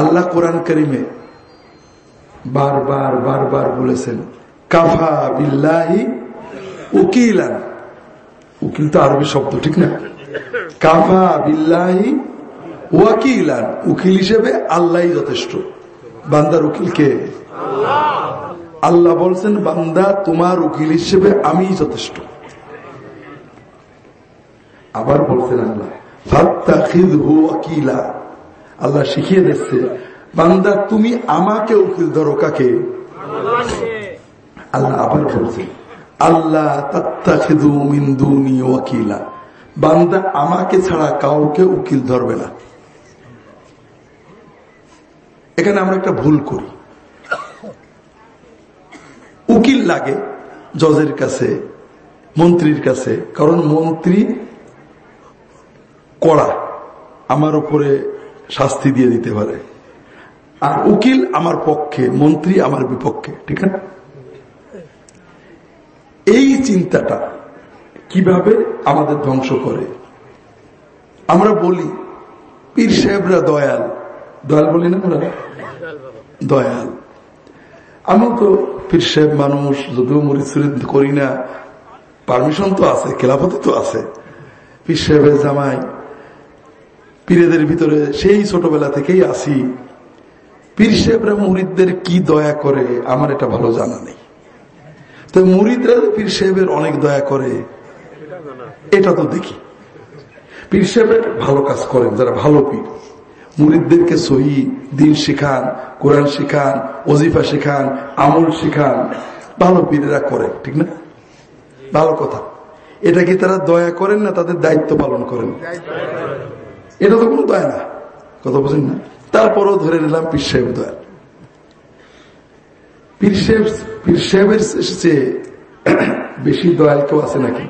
আল্লাহ কোরআন করিমে বারবার বারবার বলেছেন, কাফা বিল্লাহি উকিলান। উকিল তো আরবি শব্দ, ঠিক না? কাফা বিল্লাহি ওয়াকিলান। উকিল হিসেবে আল্লাহ যথেষ্ট। বান্দার উকিলকে আল্লাহ। বলছেন বান্দা তোমার উকিল হিসেবে আমি যথেষ্ট। আবার বলছেন আল্লাহ ওয়াকিলা। আল্লাহ শিখিয়ে দিচ্ছে বান্দা তুমি আমাকে উকিল ধরো কাকে? আল্লাহ আবার বলছেন আল্লাহ তাত্তাখিদু মিন দুনি ওয়াকিলা। বান্দা আমাকে ছাড়া কাউকে উকিল ধরবে না। এখানে আমরা একটা ভুল করি। উকিল লাগে জজের কাছে, মন্ত্রীর কাছে, কারণ মন্ত্রী কড়া, আমার উপরে শাস্তি দিয়ে দিতে পারে। আর উকিল আমার পক্ষে, মন্ত্রী আমার বিপক্ষে, ঠিক না এই চিন্তাটা কীভাবে আমাদের ধ্বংস করে? আমরা বলি, পীর সাহেবরা দয়াল। দয়াল বলি না আমরা? দয়াল। আমিও তো পীর সাহেব মানুষ, যদিও মরিদ করি না। পারমিশন তো আছে খেলাফতি তো আছে। পীর সাহেবের জামাই, পীরেদের ভিতরে সেই ছোটবেলা থেকেই আসি পীর সাহেবরা মুরিদদের কি দয়া করে, আমার এটা ভালো জানা নেই। তো মুরিদরা পীর সাহেবের অনেক দয়া করে। এটা তো দেখি। পীর সাহেবের ভালো কাজ করেন, যারা ভালো পীর। মুরিদদেরকে সহি দিন শিখান, কোরআন শিখান, ওজিফা শিখান, আমল শিখান। ভালো পীরেরা করেন, ঠিক না? ভালো কথা। এটা কি তারা দয়া করেন না তাদের দায়িত্ব পালন করেন? এটা তো কোনো দয়া না, কথা বোঝেন না। তারপরও ধরে নিলাম পীর সাহেব দয়া। পীর সাহেব, পীর সাহেবের বেশি দয়াল কেউ আছে নাকি?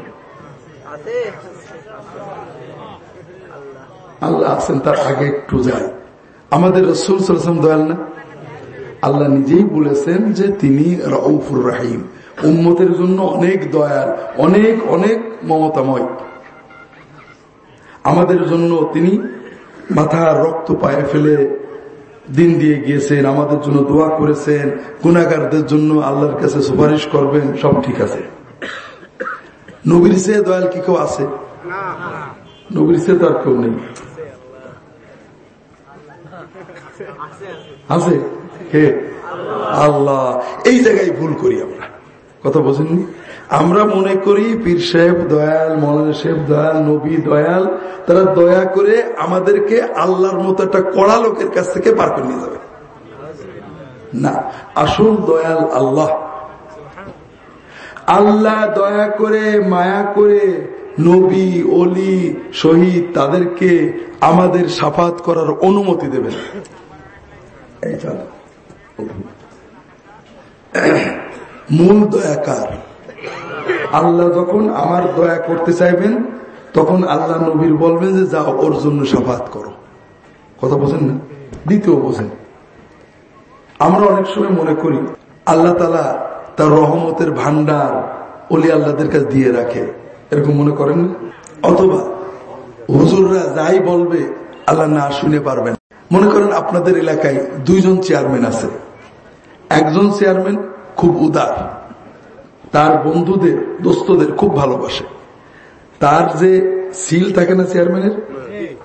আল্লাহ আছেন তার আগে একটু যায় আমাদের রসুল সালাম দয়াল না? আল্লাহ নিজেই বলেছেন যে তিনি রউফুর রাহিম। উম্মতের জন্য অনেক দয়াল অনেক অনেক মমতাময়। আমাদের জন্য তিনি মাথার রক্ত পায়ে ফেলে দিন দিয়ে গিয়েছেন আমাদের জন্য দোয়া করেছেন গুণাগারদের জন্য আল্লাহর কাছে সুপারিশ করবেন সব ঠিক আছে। নবীর সে দয়াল কি কেউ আছে? নবীর সে তো আর কেউ নেই। আছে? কে? আল্লাহ। এই জায়গায় ভুল করি আমরা। কথা বোঝেননি? আমরা মনে করি পীর সাহেব দয়াল, মৌলানা সাহেব দয়াল, নবী দয়াল, তারা দয়া করে আমাদেরকে আল্লাহর মতো একটা কড়া লোকের কাছ থেকে পার করে নিয়ে যাবে। না আসল দয়াল আল্লাহ। আল্লাহ দয়া করে, মায়া করে নবী অলি শহীদ, তাদেরকে আমাদের সাফাত করার অনুমতি দেবেন। মূল দয়াকার আল্লাহ যখন আমার দয়া করতে চাইবেন, তখন আল্লাহ নবীর বলবেন যে, যাও, ওর জন্য সাফাত করো। কথা বোঝেন না? দ্বিতীয় বোঝেন। আমরা অনেক সময় মনে করি, আল্লাহ তালা তার রহমতের ভান্ডার অলি আল্লাহদের কাছে দিয়ে রাখে। এরকম মনে করেন অথবা হুজুররা যাই বলবে, আল্লাহ না শুনে পারবেন মনে করেন আপনাদের এলাকায় দুইজন চেয়ারম্যান আছে। একজন চেয়ারম্যান খুব উদার। তার বন্ধুদের, দোস্তদের খুব ভালোবাসে। তার যে সিল থাকে না চেয়ারম্যানের?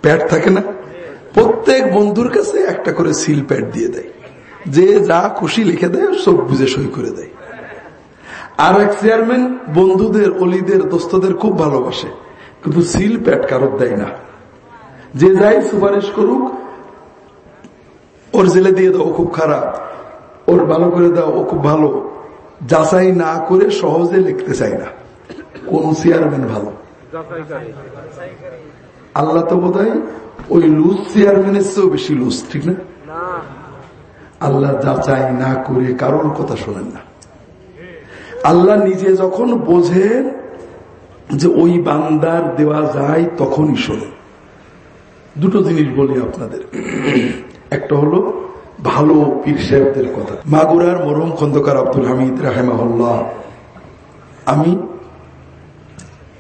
প্যাড থাকে না? প্রত্যেক বন্ধুর কাছে একটা করে সিল প্যাড দিয়ে দেয়। যে যা খুশি লিখে দেয়, সব বুঝে সই করে দেয়। আর এক চেয়ারম্যান বন্ধুদের, অলিদের, দোস্তদের খুব ভালোবাসে। কিন্তু সিল প্যাড কারোর দেয় না। যে যাই সুপারিশ করুক ওর জেলে দিয়ে দাও খুব খারাপ। ওর ভালো করে দাও, ও খুব ভালো। যাচাই না করে সহজে লিখতে চাই না। কোন চেয়ারম্যান ভালো। আল্লাহ তো বোধ ওই লুজ চেয়ারম্যানের চেয়েও বেশি লুজ ঠিক না? আল্লাহ যাচাই না করে কারোর কথা শোনেন না। আল্লাহ নিজে যখন বোঝেন যে ওই বান্দার দেওয়া যায় তখনই শোনেন। দুটো জিনিস বলি আপনাদের। একটা হলো ভালো পীর সাহেবদের কথা। মাগুরার মরম খন্দকার আব্দুল হামিদ রাহেমাহুল্লাহ। আমি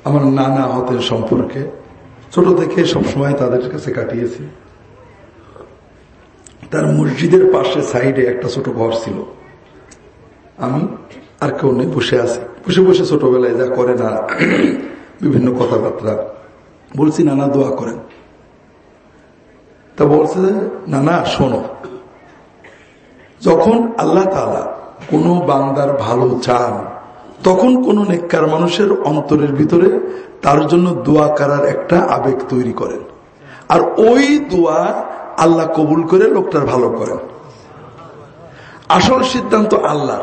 আমার নানা হতের সম্পর্কে ছোট থেকে সবসময় তাদের কাছে কাটিয়েছি। তার মসজিদের পাশে সাইডে একটা ছোট ঘর ছিল। আমি আর কেউ নেই, বসে আছি। বসে বসে ছোটবেলায় যা করে না বিভিন্ন কথাবার্তা। বলছি, নানা, দোয়া করেন। তা বলছে না না, শোনো। যখন আল্লাহ তালা কোনো বান্দার ভালো চান, তখন কোন নেককার মানুষের অন্তরের ভিতরে তার জন্য দোয়া করার একটা আবেগ তৈরি করেন। আর ওই দোয়া আল্লাহ কবুল করে লোকটার ভালো করেন। আসল সিদ্ধান্ত আল্লাহ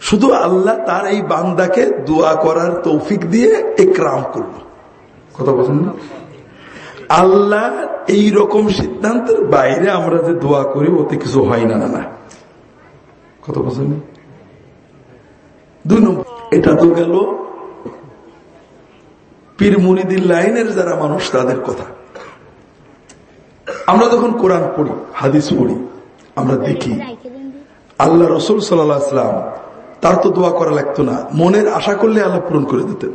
শুধু আল্লাহ তার এই বান্দাকে দোয়া করার তৌফিক দিয়ে একরাম করল। কথা বলছেন না? আল্লাহ এই রকম সিদ্ধান্তের বাইরে আমরা যে দোয়া করি, ওতে কিছু হয় না না কথা বলছেন দুই নম্বর, এটা তো গেল পীর মুনিদিন লাইনের যারা মানুষ, তাদের কথা। আমরা যখন কোরআন পড়ি, হাদিস পড়ি, আমরা দেখি, আল্লাহ রসুল সাল্লাম, তার তো দোয়া করা লাগতো না। মনের আশা করলে আল্লাহ পূরণ করে দিতেন।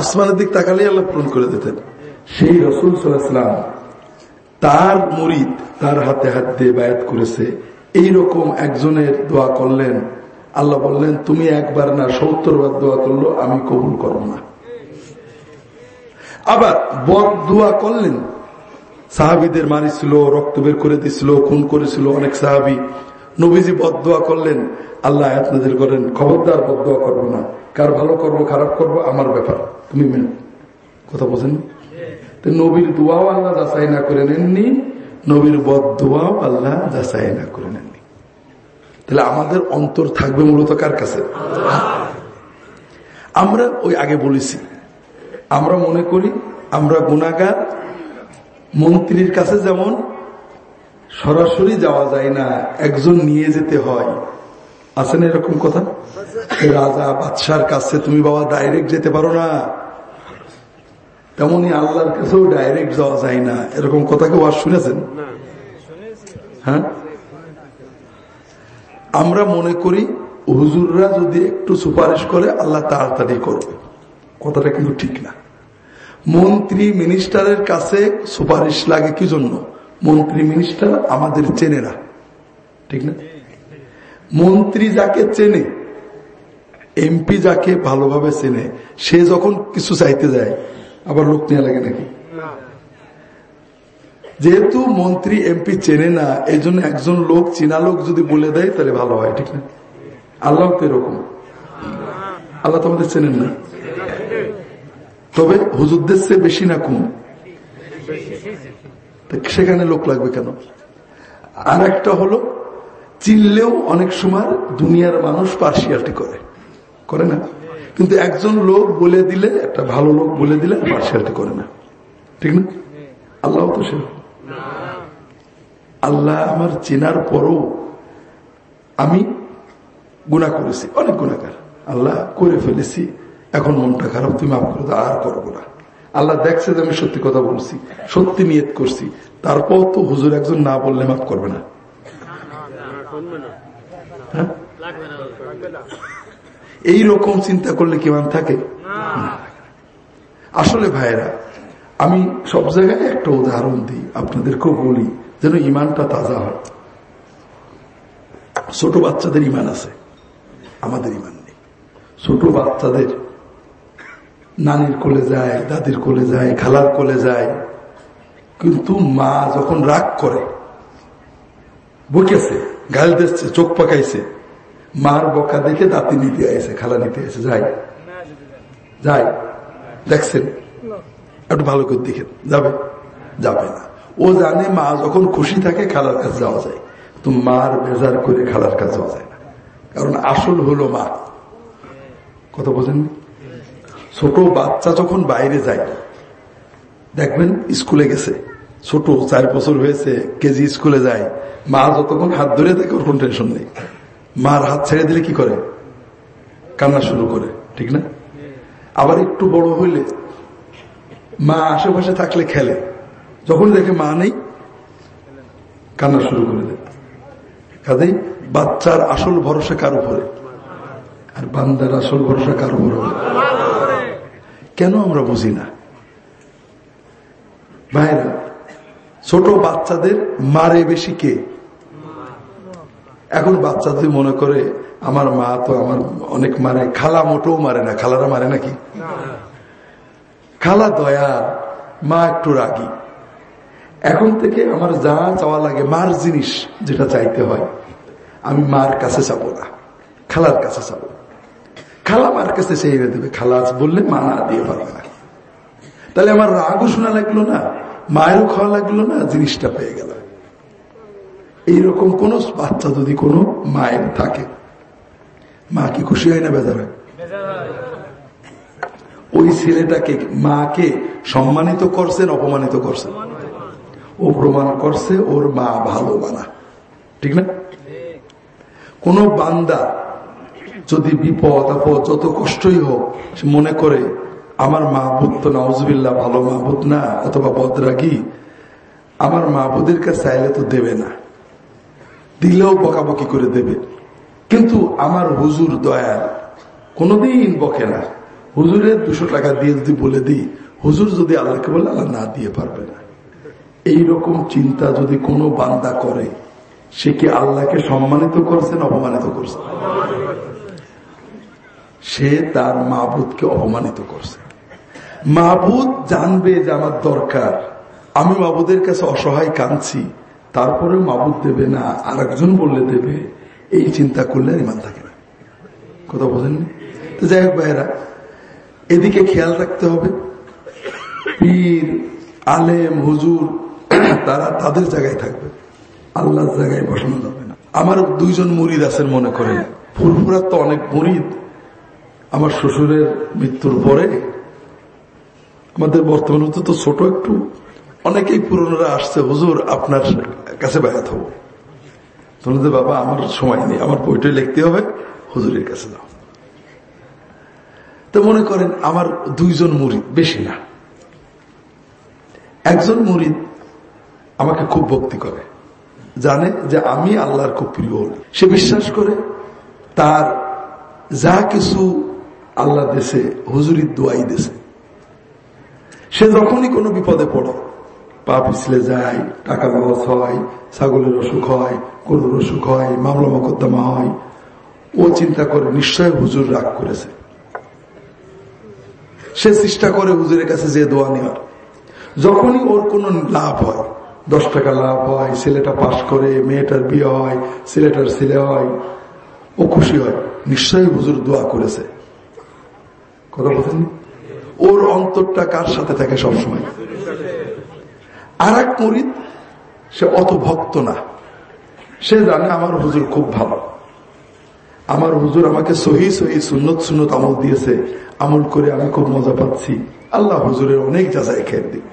আসমানের দিক তাকালে আল্লাহ পূরণ করে দিতেন। সেই রসুল সাল্লাহাম তার মরিদ তার হাতে হাত দিয়ে বায়াত করেছে। এইরকম একজনের দোয়া করলেন। আল্লাহ বললেন, তুমি একবার না, সত্তর বার দোয়া করল, আমি কবুল করব না। আবার বদ দোয়া করলেন। সাহাবিদের মারিছিল, রক্ত বের করে দিছিল, খুন করেছিল অনেক সাহাবি। নবীজি বদোয়া করলেন। আল্লাহ আপনাদের করেন, খবরদার বদোয়া করব না। কার ভালো করব, খারাপ করব, আমার ব্যাপার। তুমি মেন কথা বোঝেন নবীর দোয়াও আল্লাহ যাচাই না করে নেননি, নবীর বদ দোয়াও আল্লাহ যাচাই না করে নেননি। তাহলে আমাদের অন্তর থাকবে মূলত কার কাছে? আমরা ওই আগে বলেছি, আমরা মনে করি আমরা গুণাগার মন্ত্রীর কাছে যেমন সরাসরি যাওয়া যায় না, একজন নিয়ে যেতে হয়। আছে না এরকম কথা? রাজা, বাদশার কাছে তুমি বাবা ডাইরেক্ট যেতে পারো না। তেমনি আল্লাহর কাছেও ডাইরেক্ট যাওয়া যায় না। এরকম কথা কেউ আর শুনেছেন? হ্যাঁ? আমরা মনে করি হুজুররা যদি একটু সুপারিশ করে আল্লাহ তাড়াতাড়ি করবে। কথাটা কিন্তু ঠিক না। মন্ত্রী মিনিস্টারের কাছে সুপারিশ লাগে কি জন্য? মন্ত্রী মিনিস্টার আমাদের চেনে না। ঠিক না? মন্ত্রী যাকে চেনে এমপি যাকে ভালোভাবে চেনে সে যখন কিছু চাইতে যায় আবার লোক নেওয়া লাগে নাকি? যেহেতু মন্ত্রী এমপি চেনে না এই জন্য একজন লোক চীনা লোক যদি বলে দেয়, তাহলে ভালো হয়, ঠিক না? আল্লাহ তো এরকম। আল্লাহ তো আমাদের চেনেন না। তবে হুজুরদের চেয়ে বেশি না কম। সেখানে লোক লাগবে কেন? আর একটা হলো, চিনলেও অনেক সময় দুনিয়ার মানুষ পার্সিয়ালিটি করে। করে না? কিন্তু একজন লোক বলে দিলে একটা ভালো লোক বলে দিলে পার্সিয়ালিটি করে না ঠিক না আল্লাহ তো সে আল্লাহ আমার চেনার পরও আমি গুণা করেছি অনেক গুণাকার আল্লাহ করে ফেলেছি এখন মনটা খারাপ তুমি মাফ করে আর করব না আল্লাহ দেখছে যে আমি সত্যি কথা বলছি সত্যি নিয়ত করছি তারপর তো হুজুর একজন না বললে মাফ করবে না হ্যাঁ? এই রকম চিন্তা করলে কেমন থাকে? আসলে ভাইরা আমি সব জায়গায় একটা উদাহরণ দিই, আপনাদেরকেও বলি, যেন ইমানটা তাজা হয়। ছোট বাচ্চাদের ইমান আছে, আমাদের ইমান নেই। ছোট বাচ্চাদের নানির কোলে যায়, দাদির কোলে যায়, খালার কোলে যায়, কিন্তু মা যখন রাগ করে, বকেছে, গাল দিচ্ছে, চোখ পাকাইছে মার বকা দেখে দাঁতি নিতে আইছে, খালা নিতে আইছে। যাই। যাই। দেখছেন? একটু ভালো করে দেখেন। যাবে? যাবে না। ও জানে মা যখন খুশি থাকে খালার কাছে যাওয়া যায়। তো মার বেজার করে খালার কাছে যাওয়া যায় না। কারণ আসল হলো মা। কথা বোঝেন ছোট বাচ্চা যখন বাইরে যায়, দেখবেন স্কুলে গেছে। ছোট চার বছর হয়েছে, কেজি স্কুলে যায়। মা যতক্ষণ হাত ধরে থাকে, ওর কোন টেনশন নেই। মার হাত ছেড়ে দিলে কি করে? কান্না শুরু করে, ঠিক না? আবার একটু বড় হইলে মা আশেপাশে থাকলে খেলে। যখন দেখে মা নেই, কান্না শুরু করে দেয়। কাজেই বাচ্চার আসল ভরসা কার উপরে? আর বান্দার আসল ভরসা কার উপরে? কেন আমরা বুঝি না? ভাইরা, ছোট বাচ্চাদের মারে বেশি কে? এখন বাচ্চা যদি মনে করে আমার মা তো আমার অনেক মারে। খালা মোটেও মারে না। খালারা মারে নাকি? খালা দয়ার মা একটু রাগি। এখন থেকে আমার যা চাওয়া লাগে মার জিনিস যেটা চাইতে হয় আমি মার কাছে চাবো না। খালার কাছে চাবো। খালা মার কাছে চেয়ে দেবে। খালা বললে মা না দিয়ে পারবে না। তাহলে আমার রাগও শোনা লাগল না মায়েরও খাওয়া লাগল না জিনিসটা পেয়ে গেল এইরকম কোন বাচ্চা যদি কোনো মায়ের থাকে, মা কি খুশি হয় না বেজার ওই ছেলেটাকে, মাকে সম্মানিত করছেন, অপমানিত করছেন? ও প্রমাণ করছে, ওর মা ভালো বানা। ঠিক না? কোন বান্দা যদি বিপদ, আপদ যত কষ্টই হোক মনে করে, আমার মাহবুদ তো নওয়াজবিল্লা ভালো মা মাহবুদ না, অথবা বদরাগি, আমার মাহবুদের কাছে চাইলে তো দেবে না। দিলেও বকাবকি করে দেবে। কিন্তু আমার হুজুর দয়াল, কোনদিন বকে না। হুজুরের দুশো টাকা দিয়ে যদি বলে দিই, হুজুর যদি আল্লাহকে বলে, আল্লাহ না দিয়ে পারবে না। এই রকম চিন্তা যদি কোনো বান্দা করে, সে কি আল্লাহকে সম্মানিত করছেন অপমানিত করছে? সে তার মাহবুদকে অপমানিত করছে। মাহবুদ জানবে যে আমার দরকার। আমি মাহবুদের কাছে অসহায় কাঁদছি। তারপরে মাহবুদ দেবে না আর একজন বললে দেবে, এই চিন্তা করলে ইমান থাকে না। কথা বোঝেননি? তো যাই হোক ভাইরা এদিকে খেয়াল রাখতে হবে, পীর, আলেম, হুজুর, তারা তাদের জায়গায় থাকবে। আল্লাহর জায়গায় বসানো যাবে না। আমার দুইজন মুরিদ আছেন মনে করেন। ফুরফুরার তো অনেক মুরিদ। আমার শ্বশুরের মৃত্যুর পরে আমাদের বর্তমান তো ছোট একটু। অনেকেই পুরনোরা আসছে। হুজুর, আপনার কাছে ব্যাঘাত হব। তোমাদের বাবা, আমার সময় নেই, আমার বইটাই লিখতে হবে, হুজুরের কাছে যাও। তো মনে করেন, আমার দুইজন মুরিদ, বেশি না। একজন মুরিদ আমাকে খুব ভক্তি করে। জানে যে, আমি আল্লাহর খুব প্রিয় সে বিশ্বাস করে, তার যা কিছু আল্লাহ দেশে, হুজুরির দোয়াই দেশে। সে যখনই কোনো বিপদে পড়ে পা পিছলে যায়, টাকা লস হয়, ছাগলের অসুখ হয়, গরুর অসুখ হয়, মামলা মকদ্দমা হয়। ও চিন্তা করে নিশ্চয় হুজুর রাগ করেছে। সে চেষ্টা করে হুজুরের কাছে যে দোয়া নেওয়ার। যখনই ওর কোনো লাভ হয়, দশ টাকা লাভ হয়, ছেলেটা পাশ করে, মেয়েটার বিয়ে হয়, ছেলেটার ছেলে হয়, ও খুশি হয়, নিশ্চয়ই হুজুর দোয়া করেছে। কথা বলছেন? ওর অন্তরটা কার সাথে থাকে সবসময়? আর এক মরিদ, সে অত ভক্ত না। সে জানে আমার হুজুর খুব ভালো। আমার হুজুর আমাকে সহি সহি সুন্নত সুন্নত আমল দিয়েছে, আমল করে আমি খুব মজা পাচ্ছি। আল্লাহ হুজুরের অনেক যাচাই খেয়ে দিই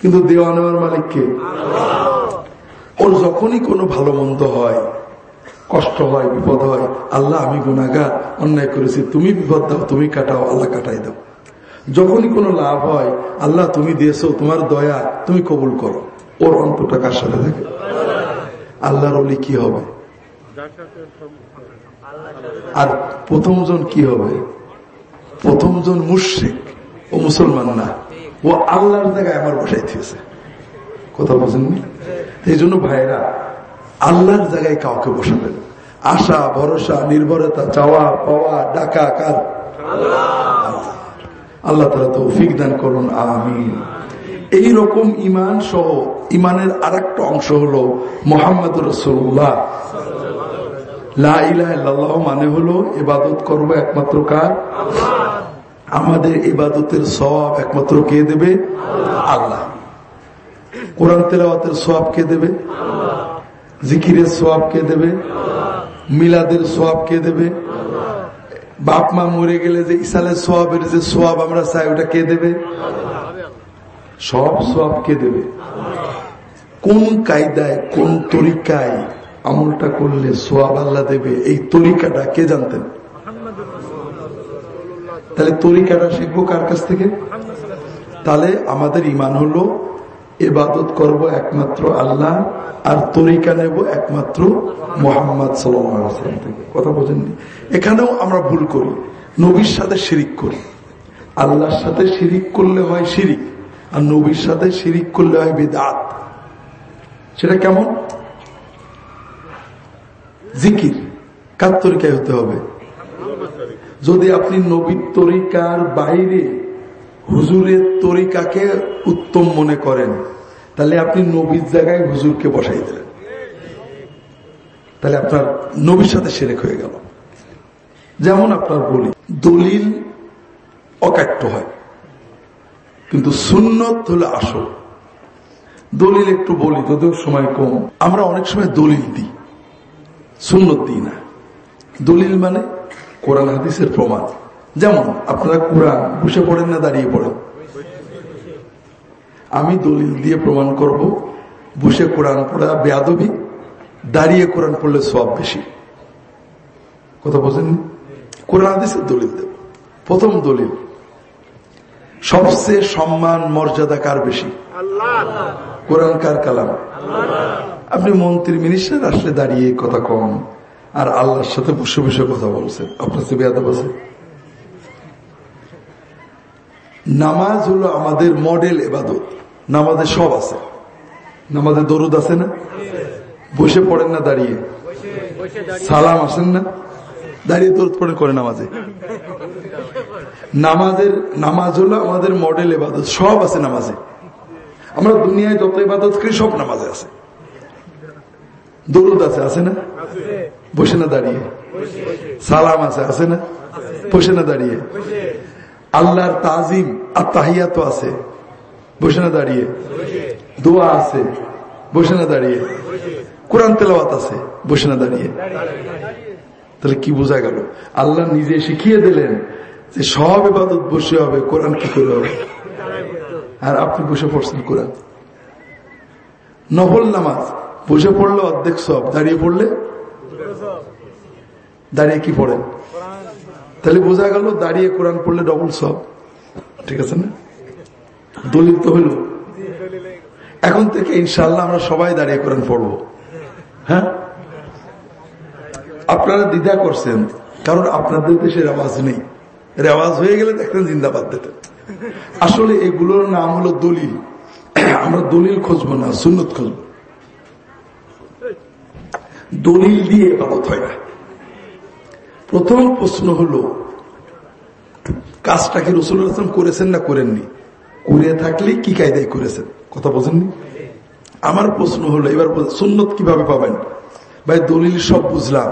কিন্তু দেওয়া নেওয়ার মালিককে ওর যখনই কোনো ভালো মন্দ হয়, কষ্ট হয়, বিপদ হয়, আল্লাহ আমি গুণাগার অন্যায় করেছি, তুমি বিপদ দাও, তুমি কাটাও, আল্লাহ কাটাই দাও। যখনই কোনো লাভ হয়, আল্লাহ তুমি দিয়েছ, তোমার দয়া তুমি কবুল করো। ওর অন্তটা কার সাথে থাকে? আল্লাহর অলি কি হবে? আর প্রথমজন কি হবে? প্রথমজন মুশ্রিক ও মুসলমান না। ও আল্লাহর জায়গায় আমার বসাই দিয়েছে। কথা বোঝেননি? এই জন্য ভাইরা, আল্লাহর জায়গায় কাউকে বসাবেন আশা, ভরসা, নির্ভরতা, চাওয়া, পাওয়া, ডাকা, কার? আল্লাহ। তালা তো দান করুন, আমিন। এই রকম ইমান সহ ইমানের আর একটা অংশ হলো মোহাম্মদ রসুল্লাহ মানে হলো এবাদত করব একমাত্র কার? আমাদের এবাদতের সব একমাত্র কে দেবে? আল্লাহ। কোরআন তেলাওয়াতের সব কে দেবে? জিকিরের সব কে দেবে? মিলাদের সব কে দেবে? বাপ মা মরে গেলে যে ইসালের সোয়াবের যে সোয়াব আমরা চাই, ওটা কে দেবে? সব সব কে দেবে? কোন কায়দায়, কোন তরিকায় আমলটা করলে সোয়াব আল্লাহ দেবে? এই তরিকাটা কে জানতেন? তাহলে তরিকাটা শিখব কার কাছ থেকে? তাহলে আমাদের ইমান হলো এবাদত করব একমাত্র আল্লাহ আর তরিকা নেব একমাত্র মোহাম্মদ সাল্লাম থেকে। কথা বোঝেননি? এখানেও আমরা ভুল করি। নবীর সাথে শিরিক করি। আল্লাহর সাথে শিরিক করলে হয় শিরিক, আর নবীর সাথে শিরিক করলে হয় বেদাত। সেটা কেমন? জিকির। কার তরিকায় হতে হবে? যদি আপনি নবীর তরিকার বাইরে হুজুরের তরিকাকে উত্তম মনে করেন, তাহলে আপনি নবীর জায়গায় হুজুরকে বসাই দিলেন। তাহলে আপনার নবীর সাথে সেরেক হয়ে গেল। যেমন আপনার বলি, দলিল অকাট্য হয়, কিন্তু সুন্নত হলে আসল। দলিল একটু বলি, যদিও সময় কম। আমরা অনেক সময় দলিল দিই, সুন্নত দিই না। দলিল মানে কোরআন হাদিসের প্রমাণ। যেমন, আপনারা কোরআন বসে পড়েন না, দাঁড়িয়ে পড়েন। আমি দলিল দিয়ে প্রমাণ করব, বসে কোরআন পড়া বেয়াদবি, দাঁড়িয়ে কোরআন পড়লে সব বেশি। কথা বোঝেন কোরআন হাদিসের দলিল দেব। প্রথম দলিল, সবচেয়ে সম্মান, মর্যাদা কার বেশি? কোরআন কার কালাম? আপনি মন্ত্রী মিনিস্টার, আসলে দাঁড়িয়ে কথা কম আর আল্লাহর সাথে বসে বসে কথা বলছেন। আপনার সে বেয়াদব আছে? নামাজ হলো আমাদের মডেল এবাদত। নামাজে সব আছে। নামাজে দরুদ আছে না? বসে পড়েন না দাঁড়িয়ে। সালাম আসেন না? দাঁড়িয়ে দরুদ পড়ে করে নামাজে। নামাজের, নামাজ হলো আমাদের মডেল এবাদত। সব আছে নামাজে। আমরা দুনিয়ায় যত ইবাদত করি, সব নামাজে আছে। দরুদ আছে আছে না? বসে না দাঁড়িয়ে। সালাম আছে আছে না? বসে না দাঁড়িয়ে। আল্লাহর তাজিম আর তাহিয়াত আছে। বসে না দাঁড়িয়ে। দোয়া আছে। বসে না দাঁড়িয়ে। কোরআন তেলাওয়াত আছে। বসে না দাঁড়িয়ে। তাহলে কি বোঝা গেল? আল্লাহ নিজে শিখিয়ে দিলেন যে সব এবাদত বসে হবে, কোরআন কি করে হবে? আর আপনি বসে পড়ছেন কোরআন। নফল নামাজ, বসে পড়লে অর্ধেক সব, দাঁড়িয়ে পড়লে? দাঁড়িয়ে কি পড়েন? তাহলে বোঝা গেল দাঁড়িয়ে কোরআন পড়লে ডবল সব। ঠিক আছে না? দলিত হইল এখন থেকে ইনশাল্লাহ আমরা সবাই দাঁড়িয়ে কোরআন পড়ব। হ্যাঁ? আপনারা দ্বিধা করছেন, কারণ আপনাদের দেশে রেওয়াজ নেই। রেওয়াজ হয়ে গেলে দেখতেন জিন্দাবাদ আসলে এগুলোর নাম হলো দলিল। আমরা দলিল খুঁজবো না, সুন্নত খুঁজবো। দলিল দিয়ে এবাদত হয় না। প্রথম প্রশ্ন হলো, কাজটা কি রসুল আসলাম করেছেন না করেননি? করে থাকলে কি কায়দায় করেছেন? কথা বোঝেননি আমার প্রশ্ন হলো, এবার সুন্নত কীভাবে পাবেন? ভাই, দলিল সব বুঝলাম।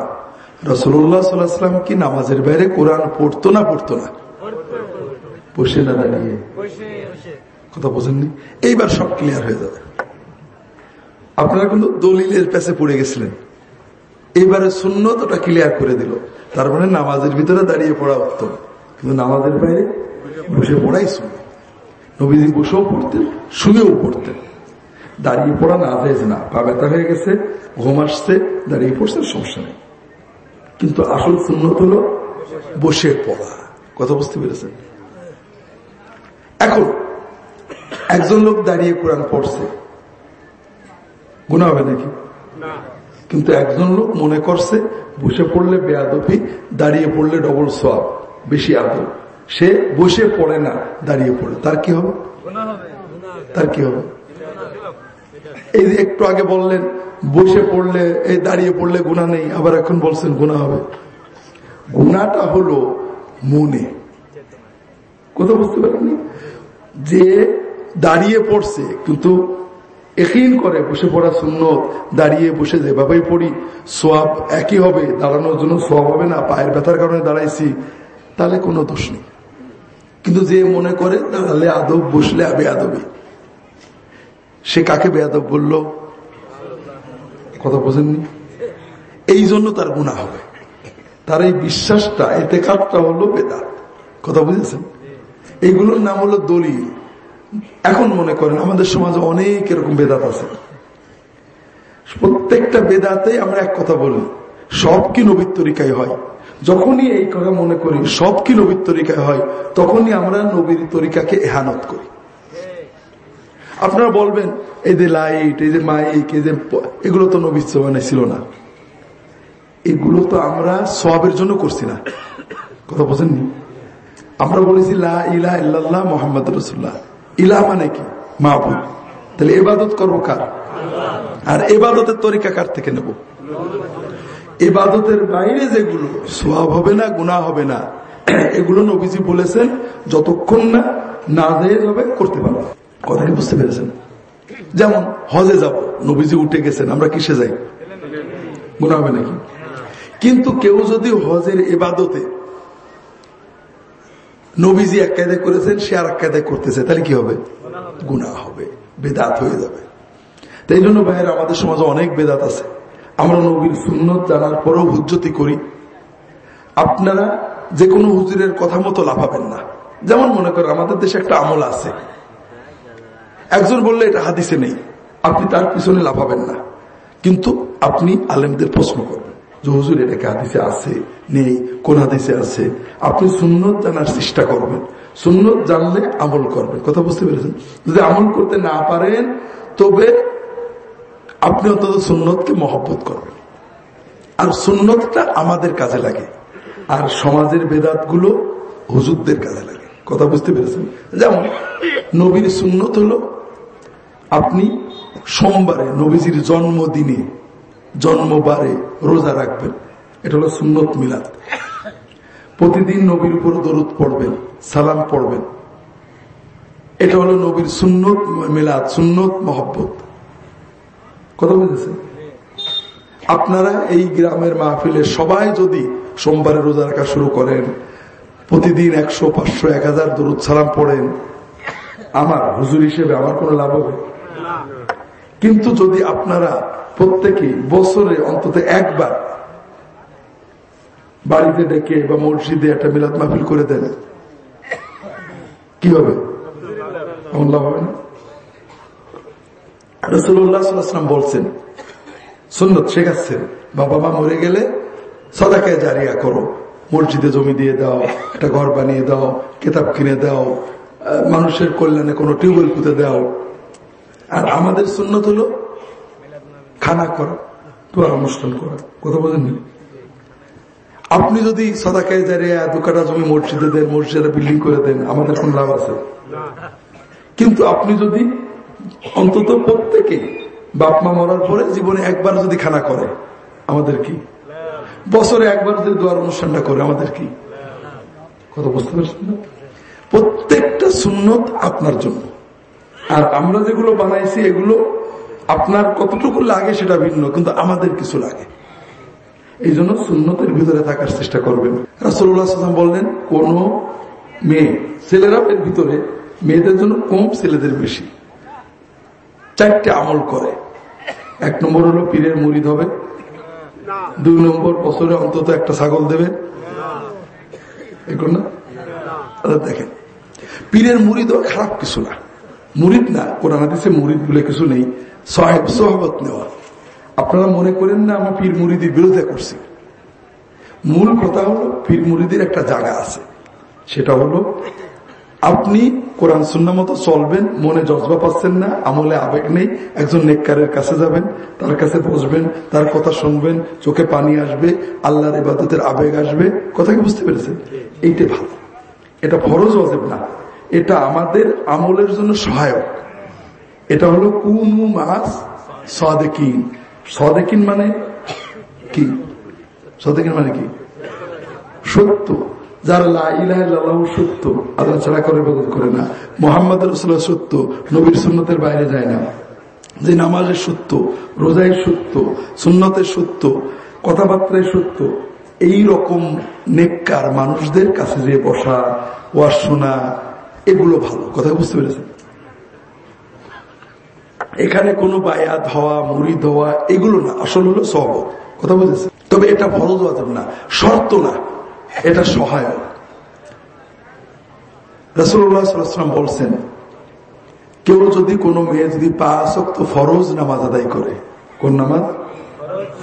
রসুল্লাহ সাল্লাহাম কি নামাজের বাইরে কোরআন পড়তো না পড়তো না? বসে না দাঁড়িয়ে। কথা বোঝেননি এইবার সব ক্লিয়ার হয়ে যাবে। আপনারা কিন্তু দলিলের পেছে পড়ে গেছিলেন। এইবারে সুন্নত ওটা ক্লিয়ার করে দিল। তার মানে নামাজের ভিতরে দাঁড়িয়ে পড়া উত্তম। কিন্তু নামাজের বাইরে বসে পড়াই শুন নবীজি বসেও পড়তেন, শুয়েও পড়তেন। দাঁড়িয়ে পড়া না যায় না, পা ব্যথা হয়ে গেছে, ঘুম আসছে, দাঁড়িয়ে পড়ছে সমস্যা নেই। কিন্তু আসল সুন্নত হলো বসে পড়া। কথা বুঝতে পেরেছেন? এখন, একজন লোক দাঁড়িয়ে কোরআন পড়ছে। গুণা হবে নাকি? কিন্তু একজন লোক মনে করছে, বসে পড়লে বেয়াদপি দাঁড়িয়ে পড়লে ডবল সব বেশি আদর সে বসে পড়ে না, দাঁড়িয়ে পড়ে। তার কি হবে? তার কি হবে? এই যে একটু আগে বললেন, বসে পড়লে, এই দাঁড়িয়ে পড়লে গুণা নেই, আবার এখন বলছেন গুণা হবে। গুণাটা হলো মনে। কোথাও বুঝতে পারেননি যে দাঁড়িয়ে পড়ছে, কিন্তু একিন করে বসে পড়া শূন্য দাঁড়িয়ে বসে যেভাবেই পড়ি, সোয়াব একই হবে, দাঁড়ানোর জন্য সোয়াব হবে না, পায়ের ব্যথার কারণে দাঁড়াইছি, তাহলে কোনো দোষ নেই। কিন্তু যে মনে করে, দাঁড়ালে আদব, বসলে আবে আদবে। সে কাকে বেয়াদব বলল? কথা বোঝেননি? এই জন্য তার গুণা হবে। তার এই বিশ্বাসটা এতে কাপটা হলো বেদাত। কথা বুঝেছেন? এইগুলোর নাম হলো দলিল। এখন মনে করেন, আমাদের সমাজে অনেক এরকম বেদাত আছে। প্রত্যেকটা বেদাতে আমরা এক কথা বলি, সব কি নবীর তরিকায় হয়? যখনই এই কথা মনে করি, সব কি নবীর তরিকায় হয়, তখনই আমরা নবীর তরিকাকে এহানত করি। আপনারা বলবেন, এই যে লাইট, এই যে মাইক, এই যে এগুলো তো নবীর জমানে ছিল না। এগুলো তো আমরা সবের জন্য করছি না। কথা বোঝেননি আমরা বলেছি, লা মোহাম্মদ রসুল্লাহ ইলা মানে কি? মাহবুদ তাহলে এবাদত করব কার? আর এবাদতের তরিকা কার থেকে নেব? এবাদতের বাইরে যেগুলো সোয়াব হবে না গুণা হবে না, এগুলো নবীজি বলেছেন, যতক্ষণ না না দেয় হবে করতে পারব। কথাটি বুঝতে পেরেছেন? যেমন হজে যাব, নবীজি উঠে গেছেন, আমরা কিসে যাই? গুণা হবে নাকি? কিন্তু কেউ যদি হজের এবাদতে নবীজি এক কায়দায় করেছেন, সে আর এক কায়দায় করতেছে। তাহলে কি হবে? গুণা হবে, বেদাত হয়ে যাবে। তাই জন্য ভাইয়ের, আমাদের সমাজে অনেক বেদাত আছে। আমরা নবীর সুন্নত জানার পরেও হুজ্জতি করি। আপনারা যে কোনো হুজুরের কথা মতো লাফাবেন না। যেমন মনে করেন, আমাদের দেশে একটা আমল আছে। একজন বললে এটা হাদিসে নেই। আপনি তার পিছনে লাফাবেন না। কিন্তু আপনি আলেমদের প্রশ্ন করবেন। যে হুজুর এটাকে হাদিসে আছে? নেই। কোন হাদিসে আছে? আপনি সুন্নত জানার চেষ্টা করবেন। সুন্নত জানলে আমল করবেন। কথা বুঝতে পেরেছেন? যদি আমল করতে না পারেন, তবে আপনি অন্তত সুন্নতকে মহব্বত করবেন। আর সুন্নতটা আমাদের কাজে লাগে। আর সমাজের বেদাতগুলো হুজুরদের কাজে লাগে। কথা বুঝতে পেরেছেন? যেমন, নবীর সুন্নত হলো, আপনি সোমবারে নবীজির জন্মদিনে জন্মবারে রোজা রাখবেন। এটা হলো সুন্নত মিলাদ। প্রতিদিন নবীর উপর দরুদ পড়বেন, সালাম পড়বেন। এটা হলো নবীর সুন্নত মিলাদ, সুন্নত মহব্বত। কথা বুঝেছেন? আপনারা এই গ্রামের মাহফিলে সবাই যদি সোমবারে রোজা রাখা শুরু করেন, প্রতিদিন একশো, পাঁচশো, এক হাজার দরুদ সালাম পড়েন, আমার হুজুর হিসেবে আমার কোনো লাভ হবে? কিন্তু যদি আপনারা প্রত্যেকে বছরে অন্তত একবার বাড়িতে ডেকে বা মসজিদে একটা মিলাদ মাহফিল করে দেন। কি হবে? লাভ হবে না? রসুল্লাহাম বলছেন, সুন্নত শেখাচ্ছেন বাবা মা মরে গেলে সদাকে জারিয়া করো। মসজিদে জমি দিয়ে দাও, একটা ঘর বানিয়ে দাও, কেতাব কিনে দাও মানুষের কল্যাণে কোনো টিউবওয়েল পুঁতে দাও। আর আমাদের সুন্নত হলো খানা করা, তোর অনুষ্ঠান করা, কথা বোঝেননি আপনি যদি সদাকায় জারিয়া দু কাটা জমি মসজিদে দেন, মসজিদে বিল্ডিং করে দেন, আমাদের কোন লাভ আছে? কিন্তু আপনি যদি অন্তত প্রত্যেকে বাপ মা মরার পরে জীবনে একবার যদি খানা করে, আমাদের কি? বছরে একবার যদি দোয়ার অনুষ্ঠানটা করে, আমাদের কি? কথা বুঝতে পারছেন না? প্রত্যেকটা সুন্নত আপনার জন্য। আর আমরা যেগুলো বানাইছি, এগুলো আপনার কতটুকু লাগে সেটা ভিন্ন, কিন্তু আমাদের কিছু লাগে। এই জন্য সুন্নতের ভিতরে থাকার চেষ্টা করবেন। রাসুল্লাহ বললেন, কোন মেয়ে, ছেলেরা এর ভিতরে মেয়েদের জন্য কম, ছেলেদের বেশি। চারটে আমল করে। এক নম্বর হলো পীরের মুড়িদ হবে। দুই নম্বর বছরে অন্তত একটা ছাগল দেবে। না। দেখেন। পীরের মুড়িদ খারাপ কিছু না। মুরিদ না, কোরআন হাদিসে মুরিদ বলে কিছু নেই। সাহেব সোহাবত নেওয়া। আপনারা মনে করেন না আমি পীর মুরিদির বিরোধিতা করছি? মূল কথা হলো পীর মুড়িদের একটা জায়গা আছে। সেটা হলো আপনি কোরআন সুন্না মতো চলবেন, মনে জজবা পাচ্ছেন না, আমলে আবেগ নেই, একজন নেককারের কাছে যাবেন, তার কাছে বসবেন, তার কথা শুনবেন, চোখে পানি আসবে, আল্লাহর ইবাদতের আবেগ আসবে। কথা কি বুঝতে পেরেছেন? এইটা ভালো। এটা ফরজ অজেব না। এটা আমাদের আমলের জন্য সহায়ক। এটা হলো কুমু মাস সদেকিন। সদেকিন মানে কি? সদেকিন মানে কি? সত্য। যারা লাহ সত্য, আল্লাহ ছাড়া করে বদল করে না। মোহাম্মদ রসুল্লাহ সত্য, নবীর সুন্নতের বাইরে যায় না। যে নামাজের সত্য, রোজায় সত্য, সুন্নতের সত্য, কথাবার্তায় সত্য, এই রকম নেককার মানুষদের কাছে যে বসা ওয়ার শোনা, এগুলো ভালো। কথা বুঝতে পেরেছেন? এখানে কোনো বায়াত হওয়া মুড়ি ধোয়া এগুলো না। আসল হলো সহবত কথা বুঝেছে তবে এটা ফরজ ওয়াজিব না। শর্ত না। এটা সহায়ক। রসুল্লাহাম বলছেন, কেউ যদি কোনো মেয়ে যদি পাঁচক্ত ফরজ নামাজ আদায় করে, কোন নামাজ?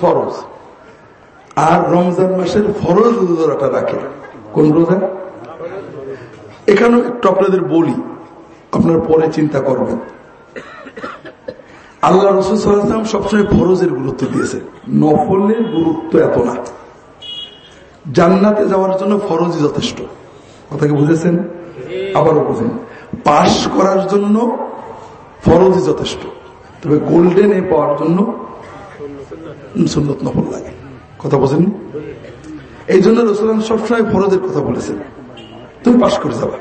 ফরজ। আর রমজান মাসের ফরজ রোজাটা রাখে, কোন রোজা? এখানেও একটু আপনাদের বলি, আপনার পরে চিন্তা করবেন। আল্লাহ রসুল সাল্লাম সবসময় ফরজের গুরুত্ব দিয়েছে নফলের গুরুত্ব এত না। জান্নাতে যাওয়ার জন্য ফরজই যথেষ্ট। কথাকে বুঝেছেন? আবারও বুঝেন। পাশ করার জন্য ফরজই যথেষ্ট। তবে গোল্ডেন এ পাওয়ার জন্য সুন্নত নফল লাগে। কথা বোঝেন এই জন্য রসুলাম সবসময় ফরজের কথা বলেছেন। তুমি পাশ করে যাবা।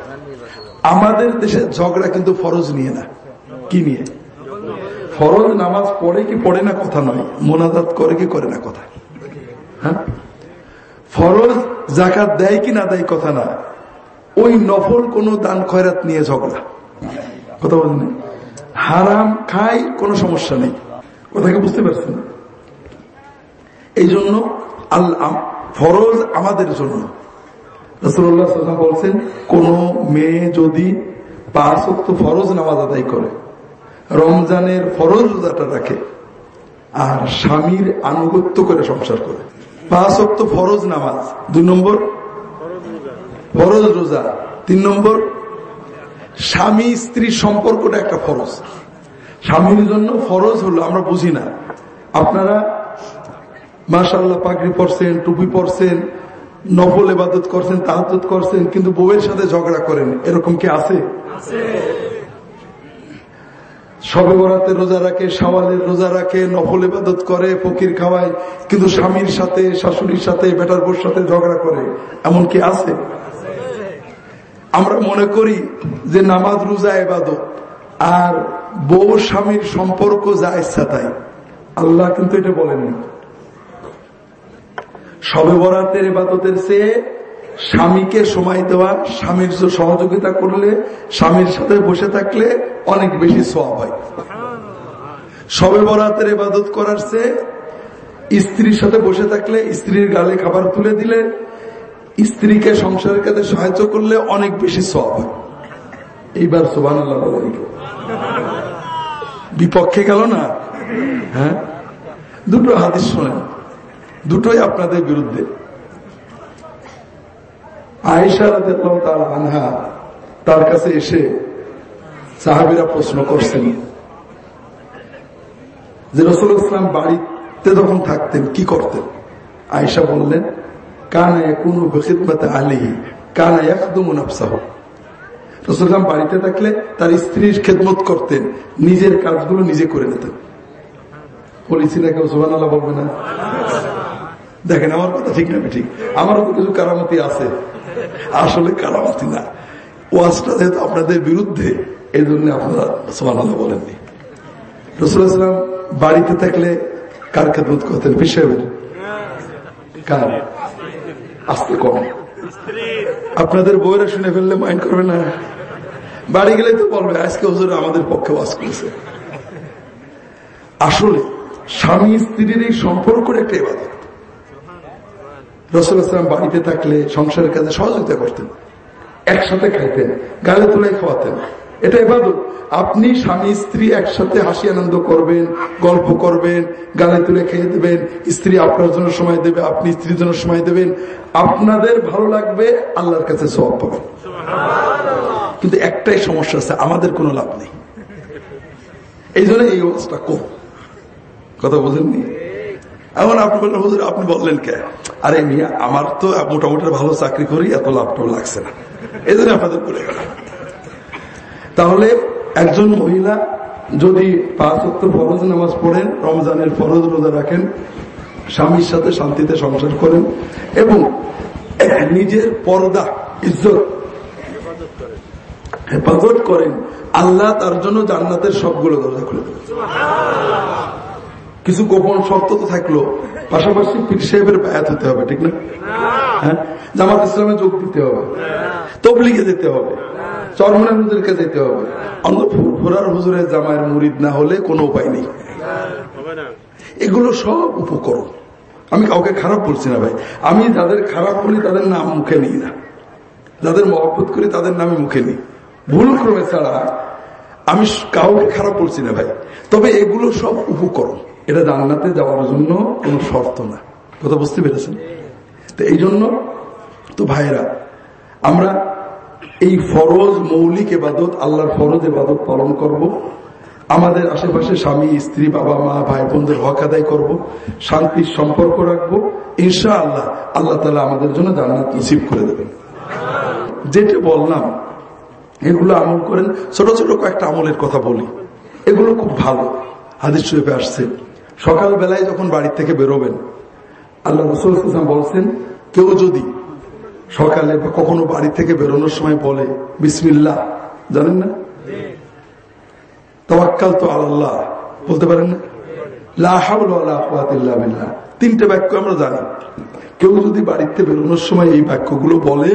আমাদের দেশের ঝগড়া কিন্তু ফরজ নিয়ে না। কি নিয়ে? ফরজ নামাজ পড়ে কি পড়ে না কথা নয়, মোনাজাত করে কি করে না কথা? হ্যাঁ? ফরজ জাকাত দেয় কি না দেয় কথা না, ওই নফল কোন দান খয়রাত নিয়ে ঝগড়া। কথা বলেন হারাম খাই কোনো সমস্যা নেই। কথাকে বুঝতে পারছেন? এই জন্য আল্লাহ ফরজ আমাদের জন্য। বলছেন, কোন মেয়ে যদি পাঁচ ফরজ নামাজ আদায় করে রমজানের ফরজ রোজাটা রাখে। আর স্বামীর আনুগত্য করে সংসার করে। পাঁচ অক্ত ফরজ নামাজ। দুই নম্বর? ফরজ রোজা। তিন নম্বর? স্বামী স্ত্রী সম্পর্কটা একটা ফরজ। স্বামীর জন্য ফরজ হলো, আমরা বুঝি না। আপনারা মাসাল্লাহ পাগড়ি পরছেন, টুপি পরছেন, নফল এবাদত করছেন তাহাদত করছেন, কিন্তু বউয়ের সাথে ঝগড়া করেন। এরকম কি আছে। সবে বরাতে রোজা রাখে সাওয়ালের রোজা রাখে, নফল ইবাদত করে, ফকির খাওয়ায়, কিন্তু স্বামীর সাথে, শাশুড়ির সাথে, বেটার বোর সাথে ঝগড়া করে এমন কি আছে? আমরা মনে করি যে নামাজ, রোজা এবাদত আর বউ স্বামীর সম্পর্ক যা ইচ্ছা তাই। আল্লাহ কিন্তু এটা বলেননি। সবে বরাতের এবাদতের চেয়ে স্বামীকে সময় দেওয়া, স্বামীর সহযোগিতা করলে, স্বামীর সাথে বসে থাকলে অনেক বেশি সব হয়। সবে বরাতের ইবাদত করার চেয়ে স্ত্রীর সাথে বসে থাকলে স্ত্রীর গালে খাবার তুলে দিলে স্ত্রীকে সংসারের কাছে সাহায্য করলে অনেক বেশি সব এইবার সোবান বিপক্ষে গেল না? হ্যাঁ? দুটো হাদিস শোনেন। দুটোই আপনাদের বিরুদ্ধে। আয়েশা তার আনহা তার কাছে এসে সাহাবিরা প্রশ্ন করছেন যে রসুল ইসলাম বাড়িতে যখন থাকতেন, কি করতেন? আয়েশা বললেন, কানা কোন খিদমতে আলিহি কানা একদম আফসাহ রসুলাম বাড়িতে থাকলে তার স্ত্রীর খেদমত করতেন, নিজের কাজগুলো নিজে করে নিতেন। বলেছি না কেউ আল্লাহ বলবে না। দেখেন, আমার কথা ঠিক না ঠিক আমারও তো কিছু কারামতি আছে। আসলে কারামতি না। ওয়াজটা যেহেতু আপনাদের বিরুদ্ধে এই জন্য আপনারা বলেননি। রসুলাম বাড়িতে থাকলে কার খেদমত করতেন বিষয়ের কার? আসতে কম। আপনাদের বইরা শুনে ফেললে মাইন্ড করবে না। বাড়ি গেলে তো বলবে, আজকে হুজুর আমাদের পক্ষে বাস করেছে। আসলে স্বামী স্ত্রীর এই সম্পর্কের একটা রসুলাম বাড়িতে থাকলে সংসারের কাজে সহযোগিতা করতেন, একসাথে খাইতেন, গালে তুলে খাওয়াতেন। এটা এবাদত আপনি স্বামী, স্ত্রী একসাথে হাসি আনন্দ করবেন, গল্প করবেন, গালে তুলে খেয়ে দেবেন, স্ত্রী আপনার জন্য সময় দেবে, আপনি স্ত্রীর জন্য সময় দেবেন। আপনাদের ভালো লাগবে, আল্লাহর কাছে সব পাবেন। কিন্তু একটাই সমস্যা আছে, আমাদের কোনো লাভ নেই। এই জন্য এই অবস্থা কম। কথা বোঝেননি এখন আপনি বললেন, হুজুর, আপনি বললেন কে? আরে মিয়া, আমার তো মোটামুটি ভালো চাকরি করি, এত লাভটাও লাগছে না। এই জন্য আপনাদের বলে তাহলে একজন মহিলা যদি পাঁচ অক্ট ফরজ নামাজ পড়েন, রমজানের ফরজ রোজা রাখেন, স্বামীর সাথে শান্তিতে সংসার করেন এবং নিজের পর্দা, ইজ্জত হেফাজত করেন, আল্লাহ তার জন্য জান্নাতের সবগুলো দরজা খুলে দেবেন। কিছু গোপন শর্ত তো থাকল। পাশাপাশি পীর সাহেবের বায়াত হতে হবে, ঠিক না? হ্যাঁ? জামাত ইসলামে যোগ দিতে হবে। তবলিগে যেতে হবে। চরমনা হুজুরকে যেতে হবে। অন্য ফুরার হুজুরের জামায়ের মুরিদ না হলে কোনো উপায় নেই। এগুলো সব উপকরণ। আমি কাউকে খারাপ বলছি না ভাই। আমি যাদের খারাপ বলি তাদের নাম মুখে নিই না। যাদের মহব্বত করি তাদের নামে মুখে নিই। ভুল ক্রমে ছাড়া আমি কাউকে খারাপ বলছি না ভাই। তবে এগুলো সব উপকরণ। এটা জান্নাতে যাওয়ার জন্য কোন শর্ত না। কথা বুঝতে পেরেছেন? তো এই জন্য তো ভাইরা আমরা এই ফরজ মৌলিক এবাদত আল্লাহর ফরজ এবাদত পালন করব। আমাদের আশেপাশে স্বামী, স্ত্রী, বাবা, মা, ভাই, বোনদের হক আদায় করব। শান্তির সম্পর্ক রাখব। ইনশা আল্লাহ আল্লাহ তালা আমাদের জন্য জান্নাত রিসিভ করে দেবেন। যেটা বললাম, এগুলো আমল করেন, ছোট ছোট কয়েকটা আমলের কথা বলি। এগুলো খুব ভালো। হাদিস শরীফে আসছে সকাল বেলায় যখন বাড়ি থেকে বেরোবেন, আল্লাহ রসুল বলছেন, কেউ যদি সকালে বা কখনো বাড়ি থেকে বেরোনোর সময় বলে বিসমিল্লা জানেন না? তওয়াক্কাল তো আল্লাহ বলতে পারেন না? তিনটে বাক্য আমরা জানি। কেউ যদি বাড়িতে বেরোনোর সময় এই বাক্যগুলো বলে,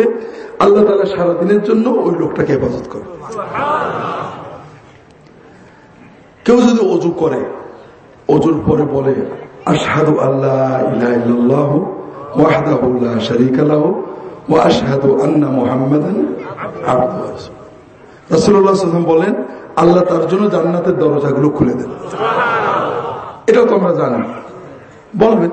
আল্লাহ তালা সারাদিনের জন্য ওই লোকটাকে হেফাজত করে। কেউ যদি অজু করে অজুর পরে বলে, আশহাদু আল্লাহ বলেন, আল্লাহ তার জন্য জান্নাতের দরজাগুলো খুলে এটাও তো আমরা বলবেন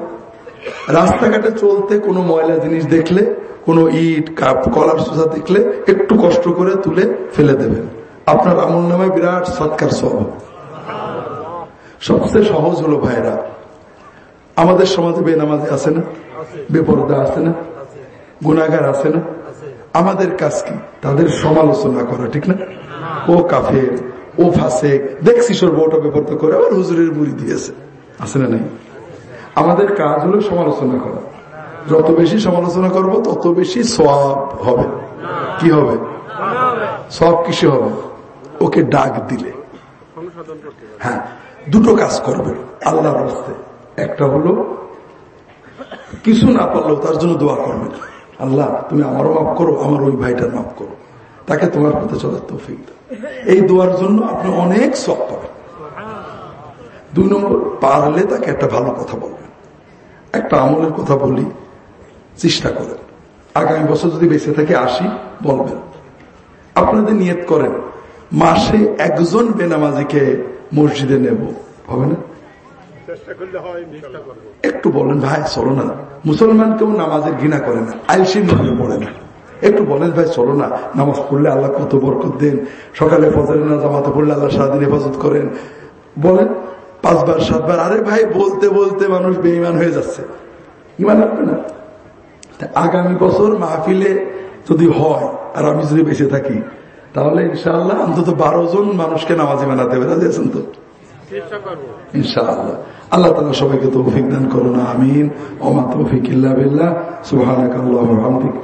রাস্তাঘাটে চলতে কোনো ময়লা জিনিস দেখলে, কোনো ইট, কাপ, কলার সোজা দেখলে একটু কষ্ট করে তুলে ফেলে দেবেন। আপনার আমল নামে বিরাট সৎকার সব সবচেয়ে সহজ হলো ভাইরা আমাদের সমাজে বেনামাজে আছে না? বেপরদা আছে না? গুণাগার আছে না? আমাদের কাজ কি? তাদের সমালোচনা করা ঠিক না? ও কাফের ও ফাঁসে দেখছি সর্ব ওটা বেপরদা করে আবার হুজুরের মুড়ি দিয়েছে। আছে না নাই? আমাদের কাজ হলো সমালোচনা করা। যত বেশি সমালোচনা করব তত বেশি সব হবে। কি হবে? সব কিসে হবে? ওকে ডাক দিলে। হ্যাঁ দুটো কাজ করবে, আল্লাহর রাস্তে একটা হলো, কিছু না পারলেও তার জন্য দোয়া করবে। আল্লাহ, তুমি আমারও মাফ করো, আমার ওই ভাইটার মাফ করো। তাকে তোমার পথে চলার তৌফিক এই দোয়ার জন্য আপনি অনেক সব পাবেন। দুই নম্বর, পারলে তাকে একটা ভালো কথা বলবেন। একটা আমলের কথা বলি, চেষ্টা করেন। আগামী বছর যদি বেঁচে থেকে, আসি, বলবেন। আপনাদের নিয়ত করেন, মাসে একজন বেনামাজিকে মসজিদে নেব। হবে না? একটু বলেন ভাই চলো না। মুসলমান কেউ নামাজের ঘৃণা করে না আইসির নামে পড়ে না। একটু বলেন ভাই চলো না। নামাজ পড়লে আল্লাহ কত বরকত দেন। সকালে ফজরের না জামাতে পড়লে আল্লাহ সারাদিন হেফাজত করেন। বলেন পাঁচবার সাতবার আরে ভাই বলতে বলতে মানুষ বেইমান হয়ে যাচ্ছে। ইমান রাখবে না? আগামী বছর মাহফিলে যদি হয় আর আমি যদি বেঁচে থাকি তাহলে ইনশাআল্লাহ অন্তত বারো জন মানুষকে নামাজি মেলাতে হবে দিয়েছেন তো? ইনশাআল্লাহ। আল্লাহ তালা সবাইকে তো দান করোনা আমিন। ওমা তৌফিক ইল্লা বিল্লাহ। বিহামদিক।